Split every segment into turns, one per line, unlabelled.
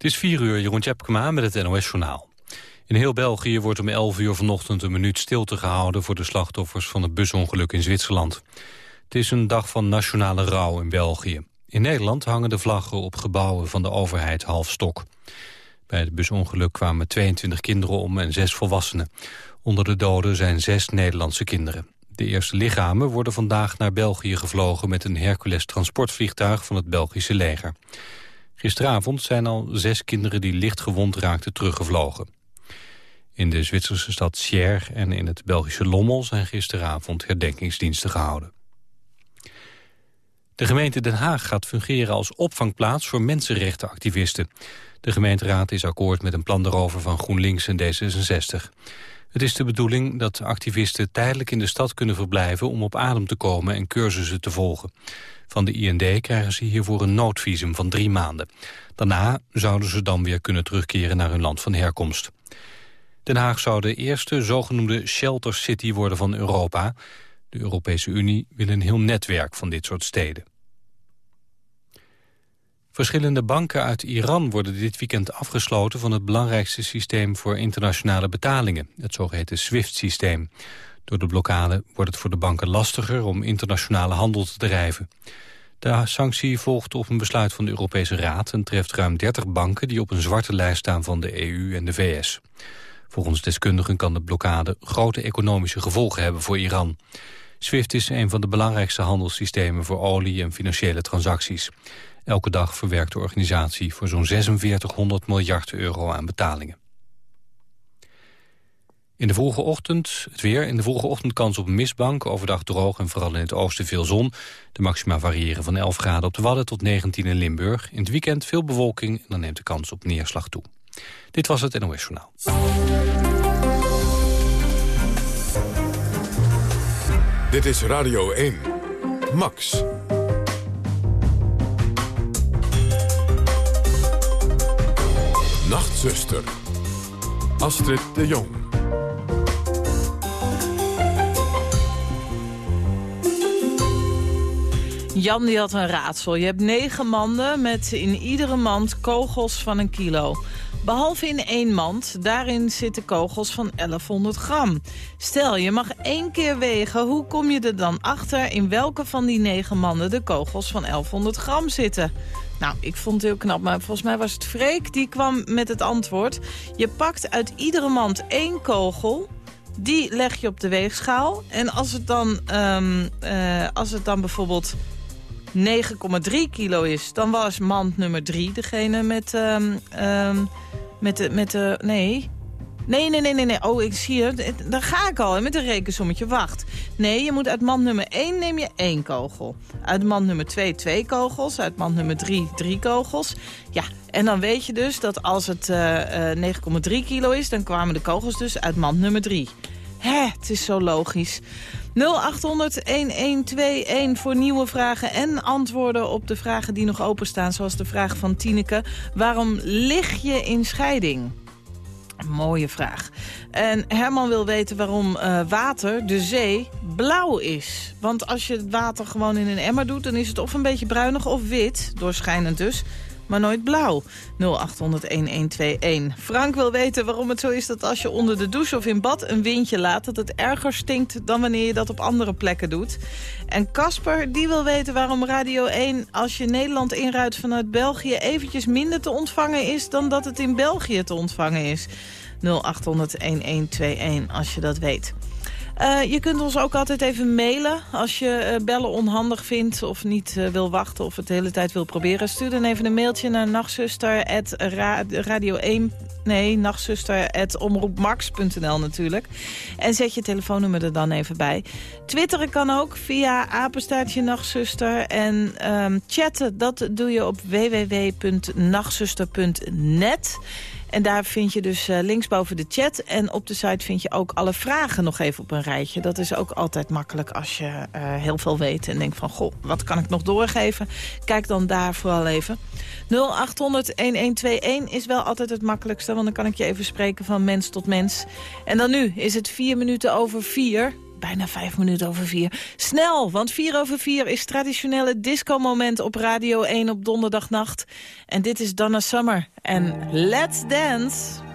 Het is 4 uur, Jeroen Tjepkema met het NOS-journaal. In heel België wordt om 11 uur vanochtend een minuut stilte gehouden... voor de slachtoffers van het busongeluk in Zwitserland. Het is een dag van nationale rouw in België. In Nederland hangen de vlaggen op gebouwen van de overheid half stok. Bij het busongeluk kwamen 22 kinderen om en zes volwassenen. Onder de doden zijn zes Nederlandse kinderen. De eerste lichamen worden vandaag naar België gevlogen... met een Hercules transportvliegtuig van het Belgische leger. Gisteravond zijn al zes kinderen die licht gewond raakten teruggevlogen. In de Zwitserse stad Sierre en in het Belgische Lommel... zijn gisteravond herdenkingsdiensten gehouden. De gemeente Den Haag gaat fungeren als opvangplaats voor mensenrechtenactivisten. De gemeenteraad is akkoord met een plan daarover van GroenLinks en D66. Het is de bedoeling dat activisten tijdelijk in de stad kunnen verblijven... om op adem te komen en cursussen te volgen. Van de IND krijgen ze hiervoor een noodvisum van drie maanden. Daarna zouden ze dan weer kunnen terugkeren naar hun land van herkomst. Den Haag zou de eerste zogenoemde shelter city worden van Europa. De Europese Unie wil een heel netwerk van dit soort steden. Verschillende banken uit Iran worden dit weekend afgesloten van het belangrijkste systeem voor internationale betalingen, het zogeheten SWIFT-systeem. Door de blokkade wordt het voor de banken lastiger om internationale handel te drijven. De sanctie volgt op een besluit van de Europese Raad en treft ruim 30 banken die op een zwarte lijst staan van de EU en de VS. Volgens deskundigen kan de blokkade grote economische gevolgen hebben voor Iran. SWIFT is een van de belangrijkste handelssystemen voor olie en financiële transacties. Elke dag verwerkt de organisatie voor zo'n 4600 miljard euro aan betalingen. In de vroege ochtend, het weer, in de vroege ochtend kans op mistbank. Overdag droog en vooral in het oosten veel zon. De maxima variëren van 11 graden op de Wadden tot 19 in Limburg. In het weekend veel bewolking en dan neemt de kans op neerslag toe. Dit was het NOS Journaal.
Dit is Radio 1. Max. Nachtzuster. Astrid de Jong.
Jan die had een raadsel. Je hebt negen manden met in iedere mand kogels van een kilo. Behalve in één mand, daarin zitten kogels van 1100 gram. Stel, je mag één keer wegen, hoe kom je er dan achter... in welke van die negen manden de kogels van 1100 gram zitten? Nou, ik vond het heel knap, maar volgens mij was het Freek die kwam met het antwoord. Je pakt uit iedere mand één kogel, die leg je op de weegschaal. En als het dan, um, uh, als het dan bijvoorbeeld 9,3 kilo is, dan was mand nummer 3 degene met, um, um, met, de, met de... Nee, Nee, nee, nee, nee, nee. Oh, ik zie het. Daar ga ik al met een rekensommetje. Wacht. Nee, je moet uit mand nummer 1 neem je één kogel. Uit mand nummer 2 twee kogels. Uit mand nummer 3 drie kogels. Ja, en dan weet je dus dat als het uh, uh, 9,3 kilo is... dan kwamen de kogels dus uit mand nummer 3. Hè, het is zo logisch. 0800-1121 voor nieuwe vragen en antwoorden op de vragen die nog openstaan. Zoals de vraag van Tineke. Waarom lig je in scheiding? Mooie vraag. En Herman wil weten waarom uh, water, de zee, blauw is. Want als je het water gewoon in een emmer doet... dan is het of een beetje bruinig of wit, doorschijnend dus maar nooit blauw. 0800-1121. Frank wil weten waarom het zo is dat als je onder de douche of in bad een windje laat... dat het erger stinkt dan wanneer je dat op andere plekken doet. En Casper die wil weten waarom Radio 1 als je Nederland inruidt vanuit België... eventjes minder te ontvangen is dan dat het in België te ontvangen is. 0800-1121 als je dat weet. Uh, je kunt ons ook altijd even mailen als je uh, bellen onhandig vindt... of niet uh, wil wachten of het de hele tijd wil proberen. Stuur dan even een mailtje naar nachtzuster radio 1... Nee, nachtzuster.omroepmax.nl natuurlijk. En zet je telefoonnummer er dan even bij. Twitteren kan ook via apenstaartje nachtzuster. En um, chatten, dat doe je op www.nachtzuster.net. En daar vind je dus uh, linksboven de chat. En op de site vind je ook alle vragen nog even op een rijtje. Dat is ook altijd makkelijk als je uh, heel veel weet. En denkt van, goh, wat kan ik nog doorgeven? Kijk dan daar vooral even. 0800-1121 is wel altijd het makkelijkste. Want dan kan ik je even spreken van mens tot mens. En dan nu is het vier minuten over vier.
Bijna vijf minuten over vier. Snel, want vier over vier is traditionele disco-moment op Radio 1 op donderdagnacht. En dit is Donna Summer en Let's Dance.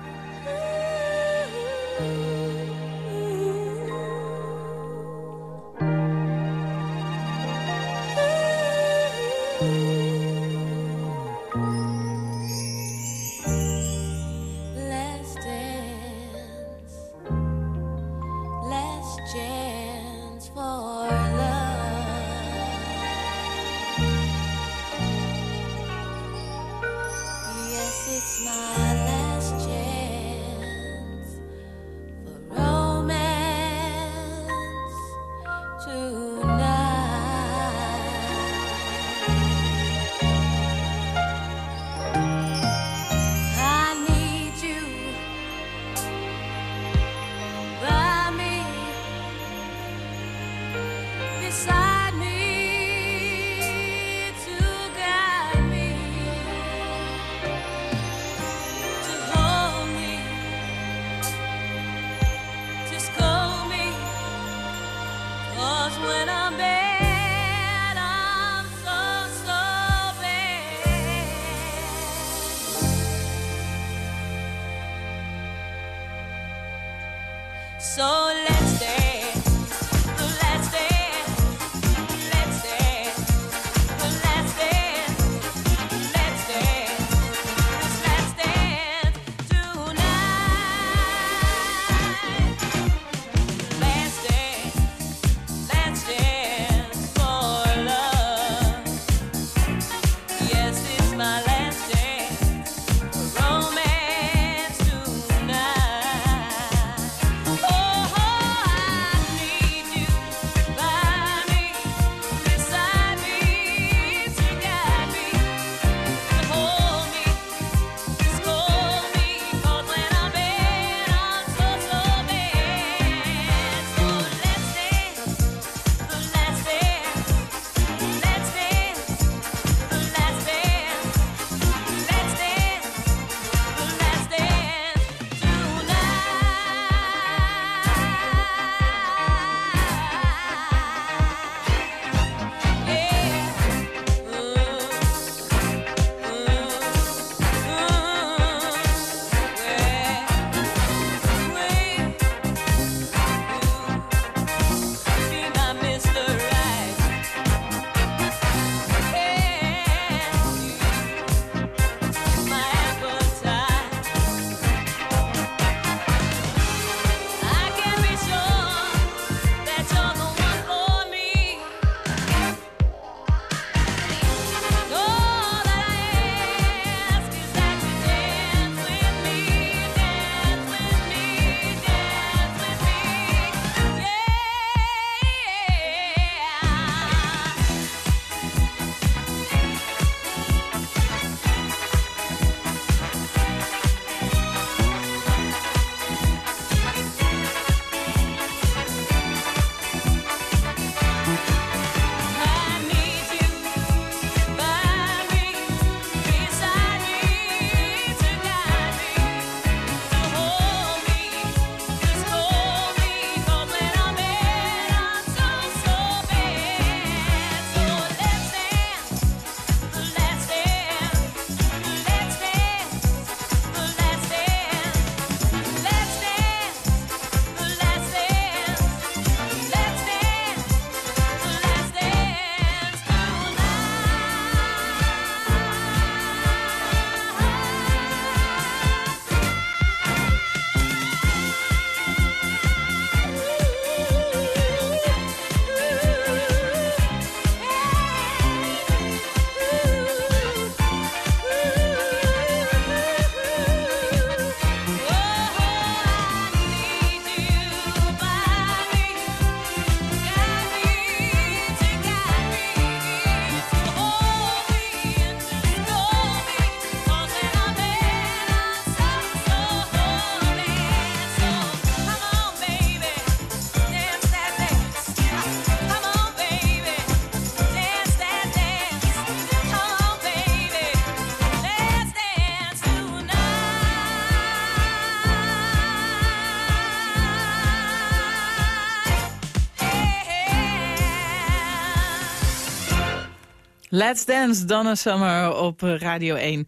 Let's Dance, Donna Summer op Radio 1. 0800-1121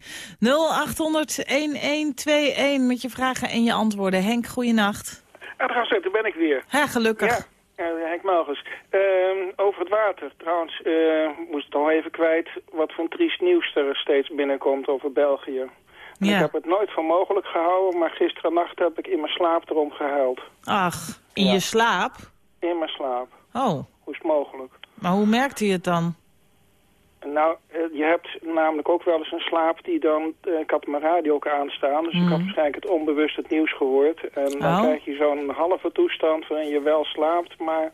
met je vragen en je antwoorden. Henk, goeienacht.
Ja, daar ben ik weer.
Ja, gelukkig.
Ja. Henk Melgers. Uh, over het water. Trouwens, uh, moest het al even kwijt wat voor triest nieuws er steeds binnenkomt over België. Ja. Ik heb het nooit voor mogelijk gehouden, maar gisteren nacht heb ik in mijn slaap erom gehuild.
Ach, in je slaap?
In mijn slaap.
Oh.
Hoe is het mogelijk?
Maar hoe merkt hij het dan?
Nou, eh, je hebt namelijk ook wel eens een slaap die dan... Uh, ik had mijn radio ook aanstaan, dus ik had mhm. waarschijnlijk het onbewust het nieuws gehoord. En dan oh. krijg je zo'n halve toestand waarin je wel slaapt, maar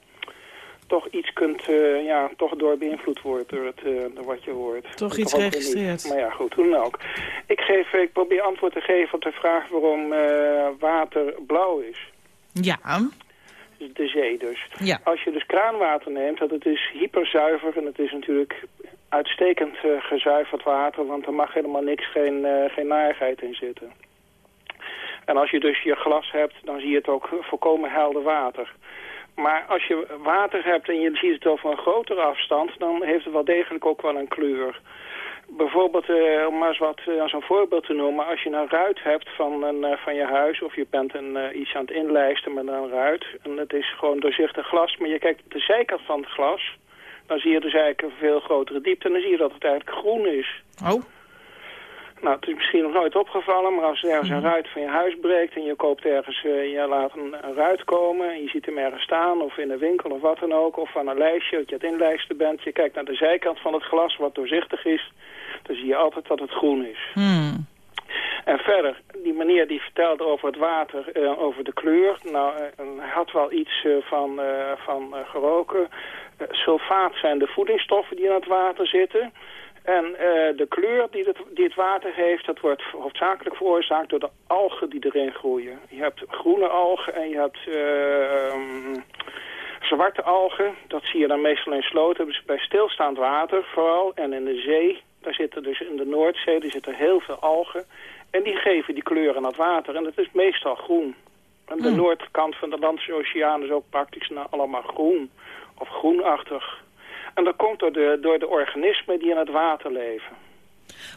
toch iets kunt, uh, ja, toch door beïnvloed wordt door, het, door wat je hoort.
Toch iets registreert.
Maar ja, goed, hoe dan ook. Ik, geef, ik probeer antwoord te geven op de vraag waarom water blauw is.
Ja
de zee dus.
Ja.
Als je dus kraanwater neemt, dat het is hyperzuiver en het is natuurlijk uitstekend uh, gezuiverd water, want er mag helemaal niks, geen, uh, geen narigheid in zitten. En als je dus je glas hebt, dan zie je het ook volkomen helder water. Maar als je water hebt en je ziet het over een grotere afstand, dan heeft het wel degelijk ook wel een kleur bijvoorbeeld, uh, om maar eens wat als een voorbeeld te noemen, als je een ruit hebt van, een, van je huis of je bent een, iets aan het inlijsten met een ruit en het is gewoon doorzichtig glas, maar je kijkt op de zijkant van het glas, dan zie je dus eigenlijk een veel grotere diepte en dan zie je dat het eigenlijk groen is.
Oh.
Nou, het is misschien nog nooit opgevallen, maar als er ergens een ruit van je huis breekt en je koopt ergens, je laat een, een, ruit komen en je ziet hem ergens staan of in een winkel of wat dan ook, of van een lijstje dat je het inlijsten bent, je kijkt naar de zijkant van het glas wat doorzichtig is, dan zie je altijd dat het groen is.
Hmm.
En verder, die meneer die vertelde over het water, uh, over de kleur. Nou, uh, had wel iets uh, van, van geroken. Sulfaat zijn de voedingsstoffen die in het water zitten. En de kleur die het, die het water heeft, dat wordt hoofdzakelijk veroorzaakt door de algen die erin groeien. Je hebt groene algen en je hebt um, zwarte algen. Dat zie je dan meestal in sloten, dus bij stilstaand water vooral. En in de zee, daar zitten dus in de Noordzee, er zitten heel veel algen. En die geven die kleur aan het water. En dat is meestal groen. En de hmm. noordkant van de Atlantische Oceaan is ook praktisch nou allemaal groen. Of groenachtig. En dat komt door de, door de organismen die in het water leven.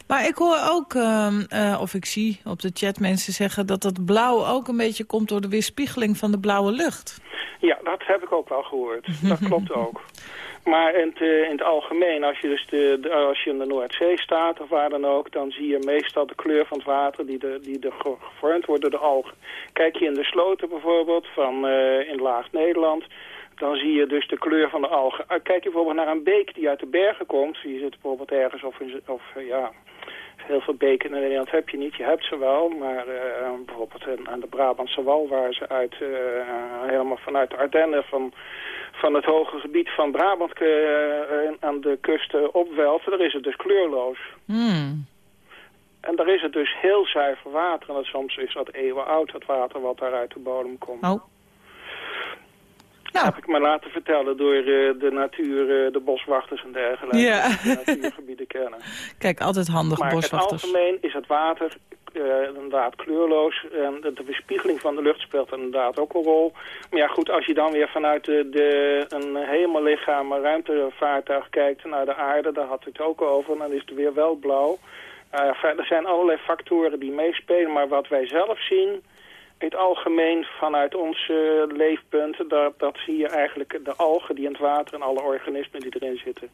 Maar ik hoor ook, ehm, eh, of ik zie op de chat mensen zeggen... dat dat blauw ook een beetje komt door de weerspiegeling van de blauwe lucht.
Ja, dat heb ik ook wel gehoord. Dat klopt ook. Maar in het, eh, in het algemeen, als je, dus de, de, als je in de Noordzee staat of waar dan ook... dan zie je meestal de kleur van het water die, de, die de gevormd wordt door de algen. Kijk je in de sloten bijvoorbeeld van uh, in Laag-Nederland... dan zie je dus de kleur van de algen. Ah, kijk je bijvoorbeeld naar een beek die uit de bergen komt... je zit bijvoorbeeld ergens of, in, of uh, ja, heel veel beken in Nederland heb je niet. Je hebt ze wel, maar uh, bijvoorbeeld aan de Brabantse Wal... waar ze uit, uh, helemaal vanuit de Ardennen van van het hoge gebied van Brabant uh, aan de kust opwelven, daar is het dus kleurloos.
Hmm.
En daar is het dus heel zuiver water. En dat soms is dat eeuwen oud, het water wat daar uit de bodem komt.
Oh.
Nou. heb ik me laten vertellen door uh, de natuur, de boswachters en dergelijke.
Ja.
Die de natuurgebieden kennen.
Kijk, altijd handig
maar
boswachters.
Maar in het algemeen is het water uh, inderdaad kleurloos. En de, weerspiegeling van de lucht speelt inderdaad ook een rol. Maar ja goed, als je dan weer vanuit de, de, een hemellichaam, een ruimtevaartuig kijkt naar de aarde, daar had ik het ook over, dan is het weer wel blauw. Uh, er zijn allerlei factoren die meespelen, maar wat wij zelf zien, in het algemeen vanuit ons uh, leefpunt, dat, dat zie je eigenlijk de algen die in het water en alle organismen die erin zitten.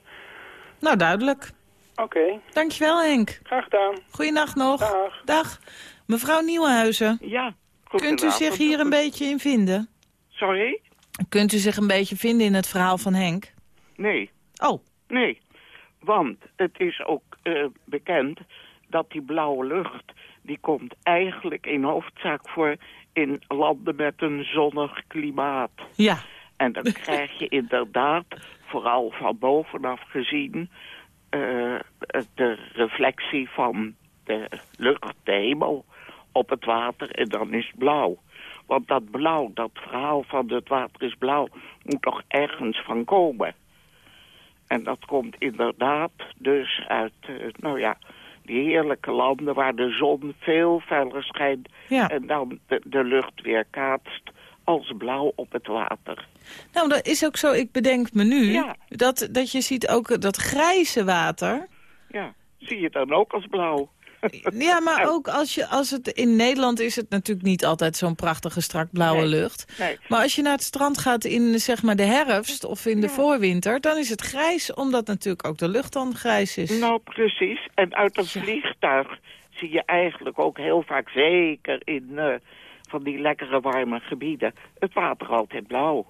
Nou, duidelijk.
Oké.
Dankjewel Henk.
Graag gedaan.
Goeienacht nog.
Dag.
Dag. Mevrouw Nieuwenhuizen.
Ja,
Kunt u zich hier een beetje in vinden?
Sorry?
Kunt u zich een beetje vinden in het verhaal van Henk?
Nee.
Oh.
Nee, want het is ook uh, bekend dat die blauwe lucht... die komt eigenlijk in hoofdzaak voor in landen met een zonnig klimaat.
Ja.
En dan krijg je inderdaad, vooral van bovenaf gezien... Uh, de reflectie van de lucht, de hemel, op het water en dan is het blauw. Want dat blauw, dat verhaal van het water is blauw, moet toch ergens van komen. En dat komt inderdaad dus uit, uh, nou ja, die heerlijke landen waar de zon veel feller schijnt...
Ja.
en dan de, de lucht weer kaatst als blauw op het water.
Nou, dat is ook zo. Ik bedenk me nu
Ja.
dat, dat je ziet ook dat grijze water...
Ja, zie je dan ook als blauw?
Ja, maar ook als, je, als het in Nederland is het natuurlijk niet altijd zo'n prachtige strak blauwe
Nee.
lucht.
Nee.
Maar als je naar het strand gaat in zeg maar de herfst of in de voorwinter, dan is het grijs, omdat natuurlijk ook de lucht dan grijs is.
Nou, precies. En uit een vliegtuig zie je eigenlijk ook heel vaak, zeker in eh, van die lekkere warme gebieden, het water altijd blauw.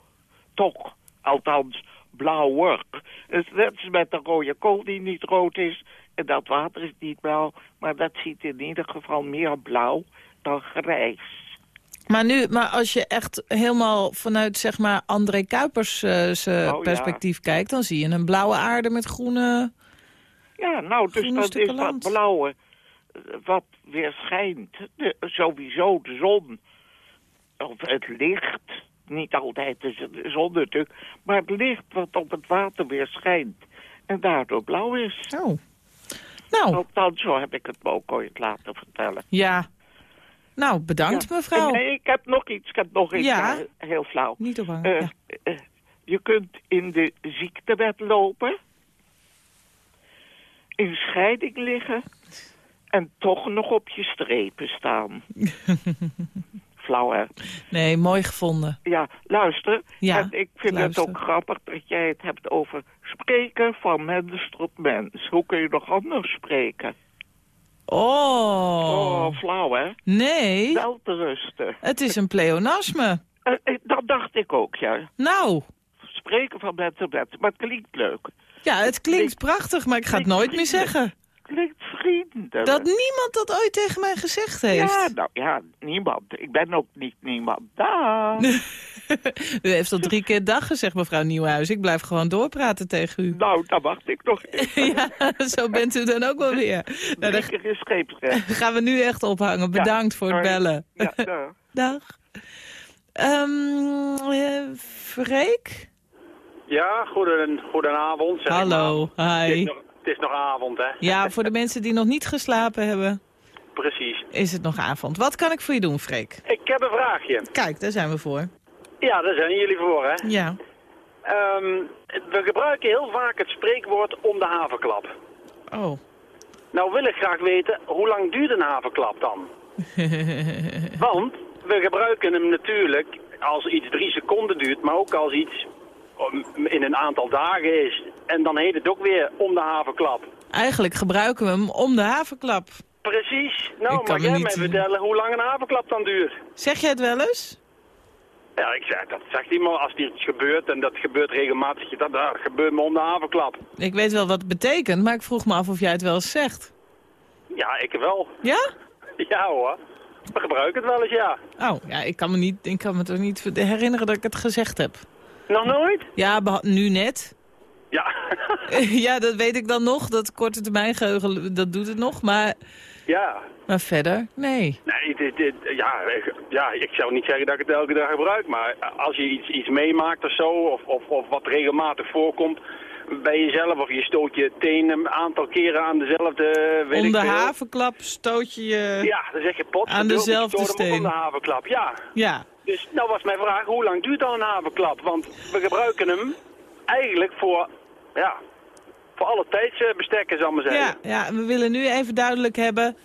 Toch, althans blauwer. Is net als met de rode kool die niet rood is dat water is niet blauw. Maar dat ziet in ieder geval meer blauw dan grijs.
Maar nu, maar als je echt helemaal vanuit zeg maar André Kuipers eh,
Oh, ja.
perspectief kijkt, dan zie je een blauwe aarde met groene.
Ja, nou, dus dat is dat blauwe eh, wat weer schijnt. De, sowieso de zon. Of het licht. Niet altijd de zon natuurlijk. Maar het licht wat op het water weer schijnt. En daardoor blauw is.
Oh. Nou,
Althans, zo heb ik het me ook ooit laten vertellen.
ja. Nou, bedankt
Ja.
mevrouw.
Nee, ik heb nog iets. Ik heb nog iets.
Ja.
heel flauw.
Niet ophangen.
Eh,
ja.
eh, je kunt in de ziektewet lopen. In scheiding liggen. En toch nog op je strepen staan. Flauw, hè?
Nee, mooi gevonden.
Ja, luister.
Ja,
en ik vind
luister.
het ook grappig dat jij het hebt over spreken van mens tot mens. Hoe kun je nog anders spreken?
Oh.
Oh, flauw, hè?
Nee,
Wel te rusten.
het is een pleonasme.
Eh, eh, dat dacht ik ook, ja.
Nou,
Spreken van mens tot. Maar het klinkt leuk.
ja, het klinkt prachtig, maar ik ga het nooit meer zeggen.
Klinkt vriendelijk.
Dat niemand dat ooit tegen mij gezegd heeft.
Ja, nou ja, niemand. Ik ben ook niet niemand. Daar.
U heeft al drie keer dag gezegd, mevrouw Nieuwhuis. Ik blijf gewoon doorpraten tegen u.
nou, dan wacht ik nog even.
Ja, zo bent u dan ook wel weer. Nou, dan
Drie keer is scheepsrecht.
gaan we nu echt ophangen. Bedankt voor het bellen.
Ja, nou.
Dag. Ehm eh, Freek?
Ja, goeden, goedenavond. zeg
Hallo,
maar.
Hi.
Het is nog avond, hè?
Ja, voor de mensen die nog niet geslapen hebben,
Precies.
is het nog avond. Wat kan ik voor je doen, Freek?
Ik heb een vraagje.
Kijk, daar zijn we voor.
Ja, daar zijn jullie voor, hè?
Ja.
Ehm, we gebruiken heel vaak het spreekwoord om de haverklap.
Oh.
Nou wil ik graag weten, hoe lang duurt een haverklap dan? Want we gebruiken hem natuurlijk als iets drie seconden duurt, maar ook als iets in een aantal dagen is. En dan heet het ook weer om de haverklap.
Eigenlijk gebruiken we hem om de havenklap.
Precies.
Ik
Nou,
kan
mag
me
jij
niet-
mij vertellen hoe lang een haverklap dan duurt?
Zeg jij het wel eens?
Ja, ik zeg, dat zegt iemand als er iets gebeurt en dat gebeurt regelmatig. Dat, dat gebeurt me om de haverklap.
Ik weet wel wat het betekent, maar ik vroeg me af of jij het wel eens zegt.
Ja, ik wel.
Ja?
Ja hoor. We gebruiken het wel eens, ja.
Oh, ja, ik kan me, niet, ik kan me toch niet herinneren dat ik het gezegd heb.
Nog nooit?
Ja, nu net.
Ja.
ja, dat weet ik dan nog. Dat korte termijn geheugen, dat doet het nog. Maar,
ja.
maar verder, nee.
Nee, dit, dit, ja, ik- ja, ik zou niet zeggen dat ik het elke dag gebruik, maar als je iets, iets meemaakt of zo, of, of, of wat regelmatig voorkomt bij jezelf, of je stoot je teen een aantal keren aan dezelfde, weet
Om de havenklap stoot je je...
Ja, dan zeg je pot.
Aan dezelfde
Om de
steen.
havenklap, ja.
Ja.
Dus nou was mijn vraag, hoe lang duurt dan een havenklap? Want we gebruiken hem eigenlijk voor, ja, voor alle tijdsbestekken, zal ik maar zeggen.
Ja, ja, we willen nu even duidelijk hebben...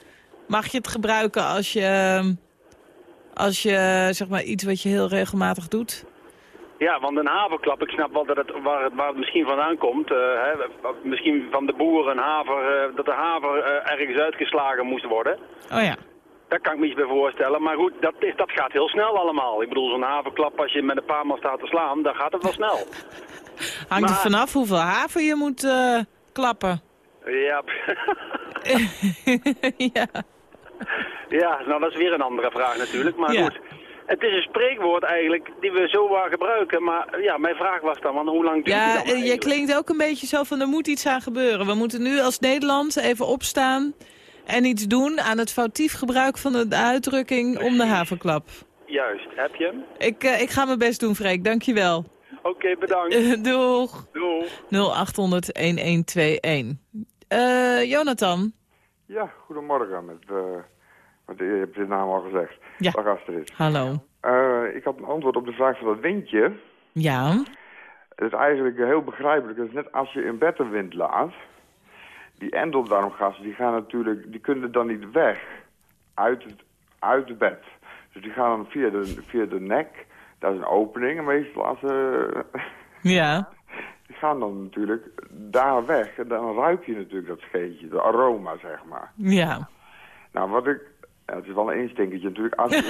mag je het gebruiken als je... als je, zeg maar, iets wat je heel regelmatig doet?
Ja, want een haverklap, ik snap wel dat het, waar, het, waar het misschien vandaan komt. eh, hè, misschien van de boeren een haver, eh, dat de haver eh, ergens uitgeslagen moest worden.
Oh ja.
Daar kan ik me iets bij voorstellen. Maar goed, dat, is, dat gaat heel snel allemaal. Ik bedoel, zo'n haverklap, als je met een paar man staat te slaan, dan gaat het wel snel.
Hangt er vanaf hoeveel haven je moet eh, klappen.
Ja,
ja.
ja, nou dat is weer een andere vraag natuurlijk. Maar
Ja.
goed, het is een spreekwoord eigenlijk die we zo waar gebruiken. Maar ja, mijn vraag was dan, want hoe lang duurt
Ja, eh, je klinkt ook een beetje zo van er moet iets aan gebeuren. We moeten nu als Nederland even opstaan en iets doen aan het foutief gebruik van de uitdrukking om de havenklap.
Juist, heb je hem?
Ik, eh, ik ga mijn best doen, Freek. Dankjewel.
Oké, bedankt.
Doeg.
Doei.
0800-1121. Eh, Jonathan.
Ja, goedemorgen. Met, eh je hebt je naam al gezegd.
Ja.
Dag Astrid.
Hallo.
Eh, ik had een antwoord op de vraag van dat windje.
Ja.
Het is eigenlijk heel begrijpelijk. Het is net als je in bed een wind laat. Die endeldarmgassen die gaan natuurlijk, die kunnen dan niet weg uit het, uit het bed. Dus die gaan dan via de, via de nek. Daar is een opening en meestal als ze...
Ja.
Die gaan dan natuurlijk daar weg. En dan ruik je natuurlijk dat scheetje, de aroma, zeg maar.
Ja.
Nou, wat ik... ja, het is wel een instinkertje natuurlijk. Als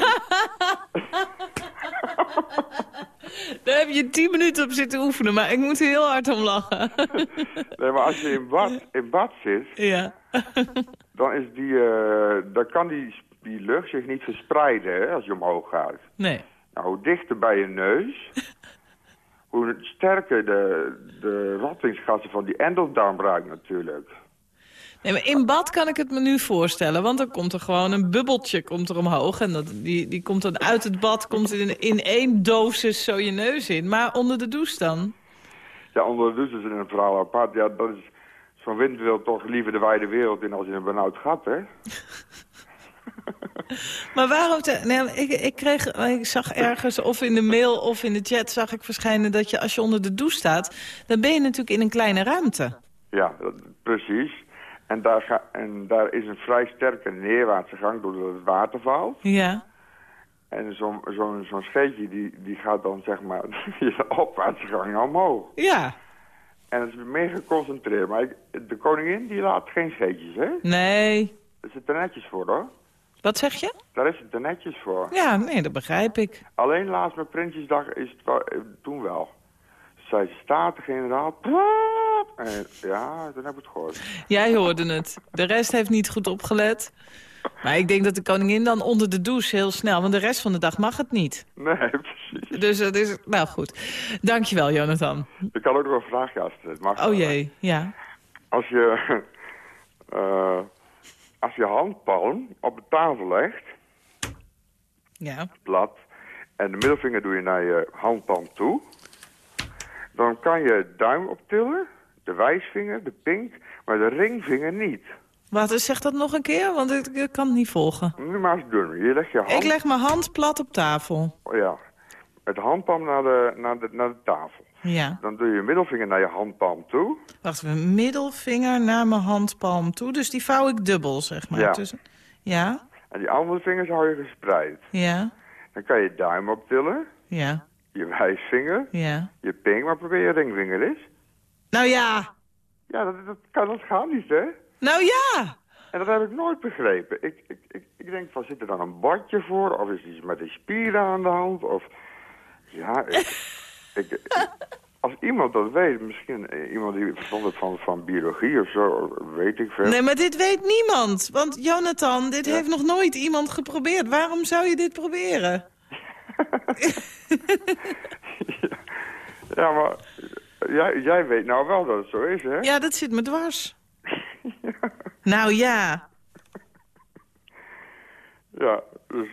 Daar heb je tien minuten op zitten oefenen, maar ik moet er heel hard om lachen.
nee, maar als je in bad, in bad zit,
ja.
dan, is die, eh, dan kan die, die lucht zich niet verspreiden hè, als je omhoog gaat.
Nee.
Nou, hoe dichter bij je neus, hoe sterker de, de rottingsgassen van die endeldarm ruikt natuurlijk.
Nee, maar in bad kan ik het me nu voorstellen. Want dan komt er gewoon een bubbeltje komt er omhoog. En dat, die, die komt dan uit het bad, komt in, in één dosis zo je neus in. Maar onder de douche dan?
Ja, onder de douche is het een verhaal apart. Ja, dat is... Zo'n wind wil toch liever de wijde wereld in als in een benauwd gat, hè?
Maar waarom... Te, nee, ik, ik, kreeg, ik zag ergens, of in de mail of in de chat, zag ik verschijnen dat je als je onder de douche staat, dan ben je natuurlijk in een kleine ruimte.
Ja, dat- precies. En daar, ga, en daar is een vrij sterke neerwaartse gang doordat het water valt.
Ja.
En zo'n zo'n zo'n scheetje die, die gaat dan zeg maar de opwaartse gang omhoog.
Ja.
En het is meer geconcentreerd. Maar ik- de koningin die laat geen scheetjes, hè?
Nee.
Daar zit er netjes voor, hoor.
Wat zeg je?
Daar is het er netjes voor.
Ja, nee, dat begrijp ik.
Alleen laatst met Prinsjesdag is het wel, eh, toen wel. Zij ze staten-generaal. En ja, dan heb ik het gehoord.
Jij hoorde het. De rest heeft niet goed opgelet. Maar ik denk dat de koningin dan onder de douche heel snel... want de rest van de dag mag het niet.
Nee, precies.
Dus dat is... Nou goed. Dankjewel, Jonathan.
Ik kan ook nog een vraagje. Mag
Oh jee, ja.
Als je, eh, als je handpalm op de tafel legt,
Ja.
plat, en de middelvinger doe je naar je handpalm toe, dan kan je duim optillen, de wijsvinger, de pink, maar de ringvinger niet.
Wat, zeg dat nog een keer? Want ik, ik kan het niet volgen.
Nu maar eens doen. Je legt je hand,
Ik leg mijn hand plat op tafel.
oh ja, met de handpalm naar de, naar, de, naar de tafel.
Ja.
Dan doe je je middelvinger naar je handpalm toe.
Wacht even, middelvinger naar mijn handpalm toe. Dus die vouw ik dubbel, zeg maar.
Ja.
Tussen... Ja,
En die andere vingers hou je gespreid.
ja,
Dan kan je duim optillen,
ja,
je wijsvinger,
ja.
je pink, maar probeer je ringvinger eens.
Nou ja,
Ja, dat, dat, kan, dat gaat niet, hè?
nou ja.
En dat heb ik nooit begrepen. Ik, ik, ik, ik denk van, zit er dan een badje voor? Of is iets met de spieren aan de hand? Of, ja, ik, ik, ik- als iemand dat weet, misschien eh, iemand die verstand heeft van, van biologie of zo, weet ik veel.
Nee, maar dit weet niemand. Want Jonathan, dit heeft nog nooit iemand geprobeerd. Waarom zou je dit proberen?
Ja, maar jij, jij weet nou wel dat het zo is, hè?
Ja, dat zit me dwars. Nou ja.
Ja, dus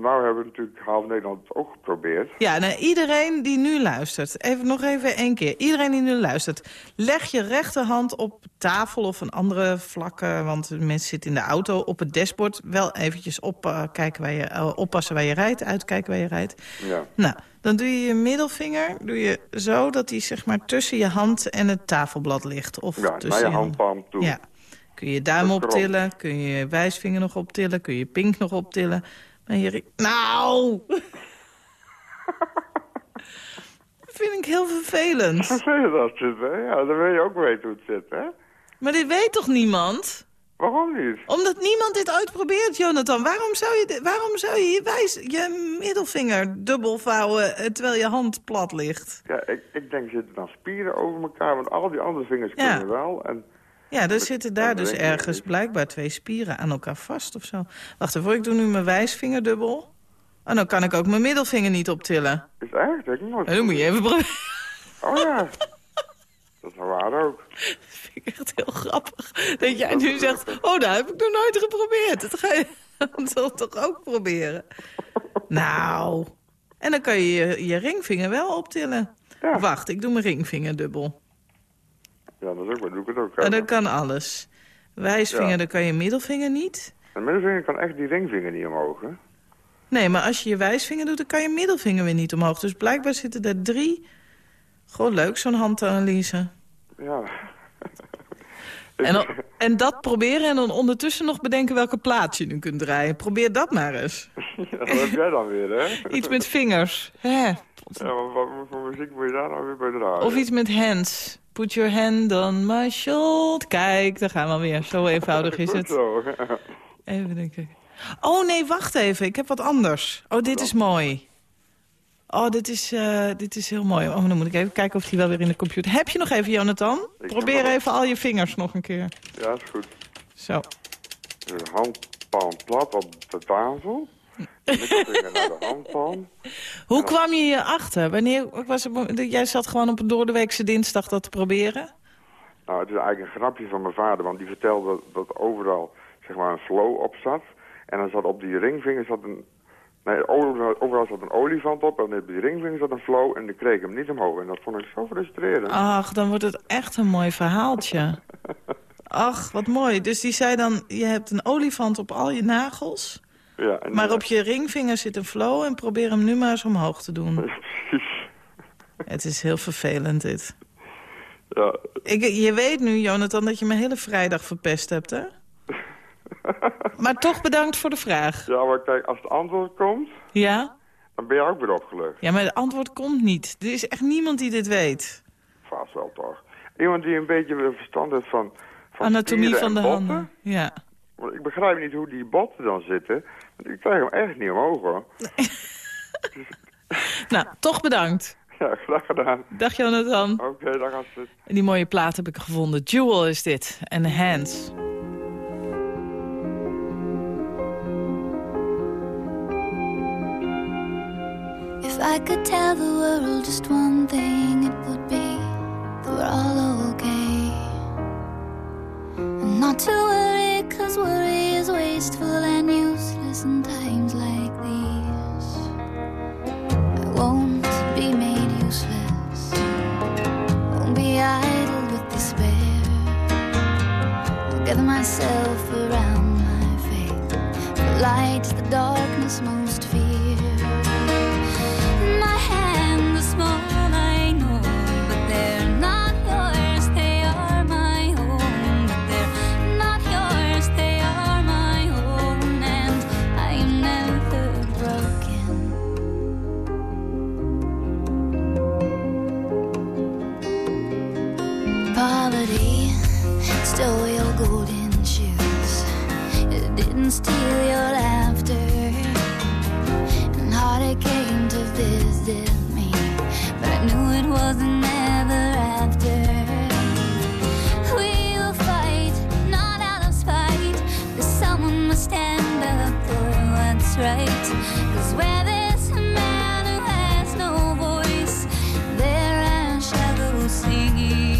nou hebben we natuurlijk half Nederland ook geprobeerd.
Ja, nou, iedereen die nu luistert, even nog even één keer. Iedereen die nu luistert, leg je rechterhand op tafel of een andere vlakke... want de mensen zitten in de auto, op het dashboard. Wel eventjes op, eh, kijken waar je, eh, oppassen waar je rijdt, uitkijken waar je rijdt.
Ja.
Nou, dan doe je je middelvinger doe je zo dat die zeg maar tussen je hand en het tafelblad ligt. Of
Ja,
tussen
naar je
hand-
handpalm toe.
Ja. Kun je je duim optillen, kun je je wijsvinger nog optillen, kun je pink nog optillen. Maar ri- Nou! Dat vind ik heel vervelend.
Vervelend dat zit, hè? Ja, dan wil je ook weten hoe het zit, hè?
Maar dit weet toch niemand?
Waarom niet?
Omdat niemand dit uitprobeert, Jonathan. Waarom zou je, waarom zou je je, wijs, je middelvinger dubbel vouwen eh, terwijl je hand plat ligt?
Ja, ik, ik denk zitten dan spieren over elkaar, want al die andere vingers
Ja.
kunnen wel. En
Ja, er zitten daar dus ergens
niet.
blijkbaar twee spieren aan elkaar vast of zo. Wacht even, ik doe nu mijn wijsvinger dubbel. En dan kan ik ook mijn middelvinger niet optillen.
is echt? Dat nooit.
En dan moet je even proberen.
Oh ja, dat is wel waar ook.
Dat vind ik echt heel grappig. Dat jij nu zegt, oh, dat heb ik nog nooit geprobeerd. Dat ga je dan toch- toch ook proberen? Nou, en dan kan je je, je ringvinger wel optillen.
Ja.
Wacht, ik doe mijn ringvinger dubbel.
Ja, dat is ook, maar doe ik het ook.
En
hè.
dan kan alles. Wijsvinger,
Ja.
dan kan je middelvinger niet.
De middelvinger kan echt die ringvinger niet omhoog, hè?
Nee, maar als je je wijsvinger doet, dan kan je middelvinger weer niet omhoog. Dus blijkbaar zitten er drie... Gewoon leuk, zo'n handanalyse.
Ja.
En, dan- en dat proberen en dan ondertussen nog bedenken welke plaats je nu kunt draaien. Probeer dat maar eens.
ja, dat heb jij dan weer, hè?
Iets met vingers. Hè?
Ja, maar wat voor muziek moet je daar nou weer bij draaien?
Of iets met hands. Put your hand on my shoulder. Kijk, daar gaan we alweer. Zo eenvoudig is het. Even denken. Oh nee, wacht even. Ik heb wat anders. Oh, dit is mooi. Oh, dit is, eh, dit is heel mooi. Oh, dan moet ik even kijken of die wel weer in de computer... Heb je nog even, Jonathan? Probeer even al je vingers nog een keer.
Ja, is goed.
Zo.
De handpalm plat op de tafel. Naar de.
Hoe kwam je hier achter? Wanneer was het, jij zat gewoon op een doordeweekse dinsdag dat te proberen?
Nou, het is eigenlijk een grapje van mijn vader, want die vertelde dat, dat overal zeg maar een flow op zat. En dan zat op die ringvinger zat een... Nee, overal, overal zat een olifant op en op die ringvinger zat een flow en die kreeg ik hem niet omhoog. En dat vond ik zo frustrerend.
Ach, dan wordt het echt een mooi verhaaltje. Ach, wat mooi. Dus die zei dan, je hebt een olifant op al je nagels...
Ja, en,
maar op je ringvinger zit een flow en probeer hem nu maar eens omhoog te doen. Het is heel vervelend, dit.
Ja,
Ik, je weet nu, Jonathan, dat je mijn hele vrijdag verpest hebt, hè? Maar toch bedankt voor de vraag.
ja, maar kijk, als het antwoord komt,
Ja?
dan ben je ook weer opgelucht.
Ja, maar het antwoord komt niet. Er is echt niemand die dit weet.
Vast wel toch. Iemand die een beetje verstand heeft van, van
Anatomie van de
botten.
handen. Ja.
Want ik begrijp niet hoe die botten dan zitten. Ik krijg hem echt niet omhoog, hoor.
Nou, toch bedankt.
Ja, graag gedaan.
Dag Jonathan.
Oké, dag Astrid.
En die mooie plaat heb ik gevonden. Jewel is dit. En Hands.
If I could tell the world just one thing, it would be that we're all not to worry, cause worry is wasteful and useless in times like these. I won't be made useless, won't be idle with despair. I'll gather myself around my faith. The light, the darkness most fear. Steal your laughter and heartache came to visit me, but I knew it wasn't ever after. We will fight, not out of spite, 'cause someone must stand up for what's right. 'Cause where there's a man who has no voice, there are shadows singing.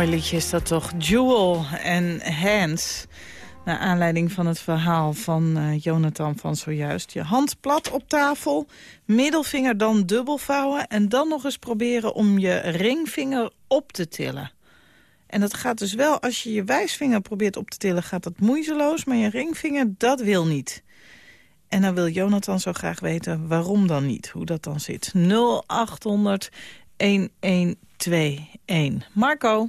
Mooi liedje is dat toch. Jewel en Hans. Naar aanleiding van het verhaal van eh, Jonathan van zojuist. Je hand plat op tafel, middelvinger dan dubbel vouwen... en dan nog eens proberen om je ringvinger op te tillen. En dat gaat dus wel, als je je wijsvinger probeert op te tillen... gaat dat moeiteloos, maar je ringvinger, dat wil niet. En dan wil Jonathan zo graag weten waarom dan niet, hoe dat dan zit. 0800 1121. Marco?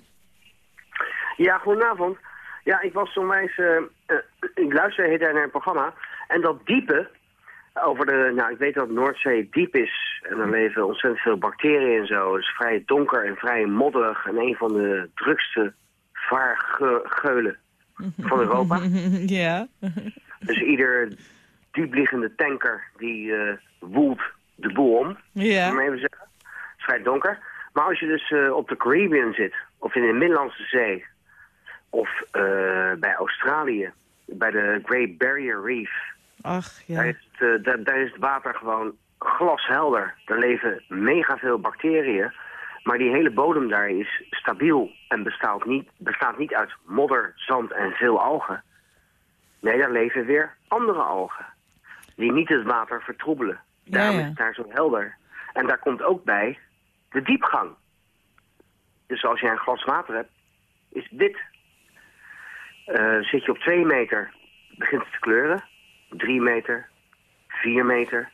Ja, goedenavond. Ja, ik was onwijs... Uh, uh, ik luister heel naar een programma. En dat diepe, over de... Nou, ik weet dat Noordzee diep is. En er leven ontzettend veel bacteriën en zo. Het is vrij donker en vrij modderig. En een van de drukste vaargeulen van Europa.
ja.
Dus ieder diepliggende tanker die uh, woelt de boel om.
Ja.
Maar even zeggen. Het is vrij donker. Maar als je dus op de Caribbean zit, of in de Middellandse Zee, of uh, bij Australië, bij de Great Barrier Reef.
Ach, ja.
Daar is, het, uh, daar, daar is het water gewoon glashelder. Er leven mega veel bacteriën. Maar die hele bodem daar is stabiel en bestaat niet, bestaat niet uit modder, zand en veel algen. Nee, daar leven weer andere algen. Die niet het water vertroebelen. Daarom
Ja, ja.
is het daar zo helder. En daar komt ook bij de diepgang. Dus als je een glas water hebt, is dit. Eh, zit je op twee meter, begint het te kleuren. Drie meter, vier meter.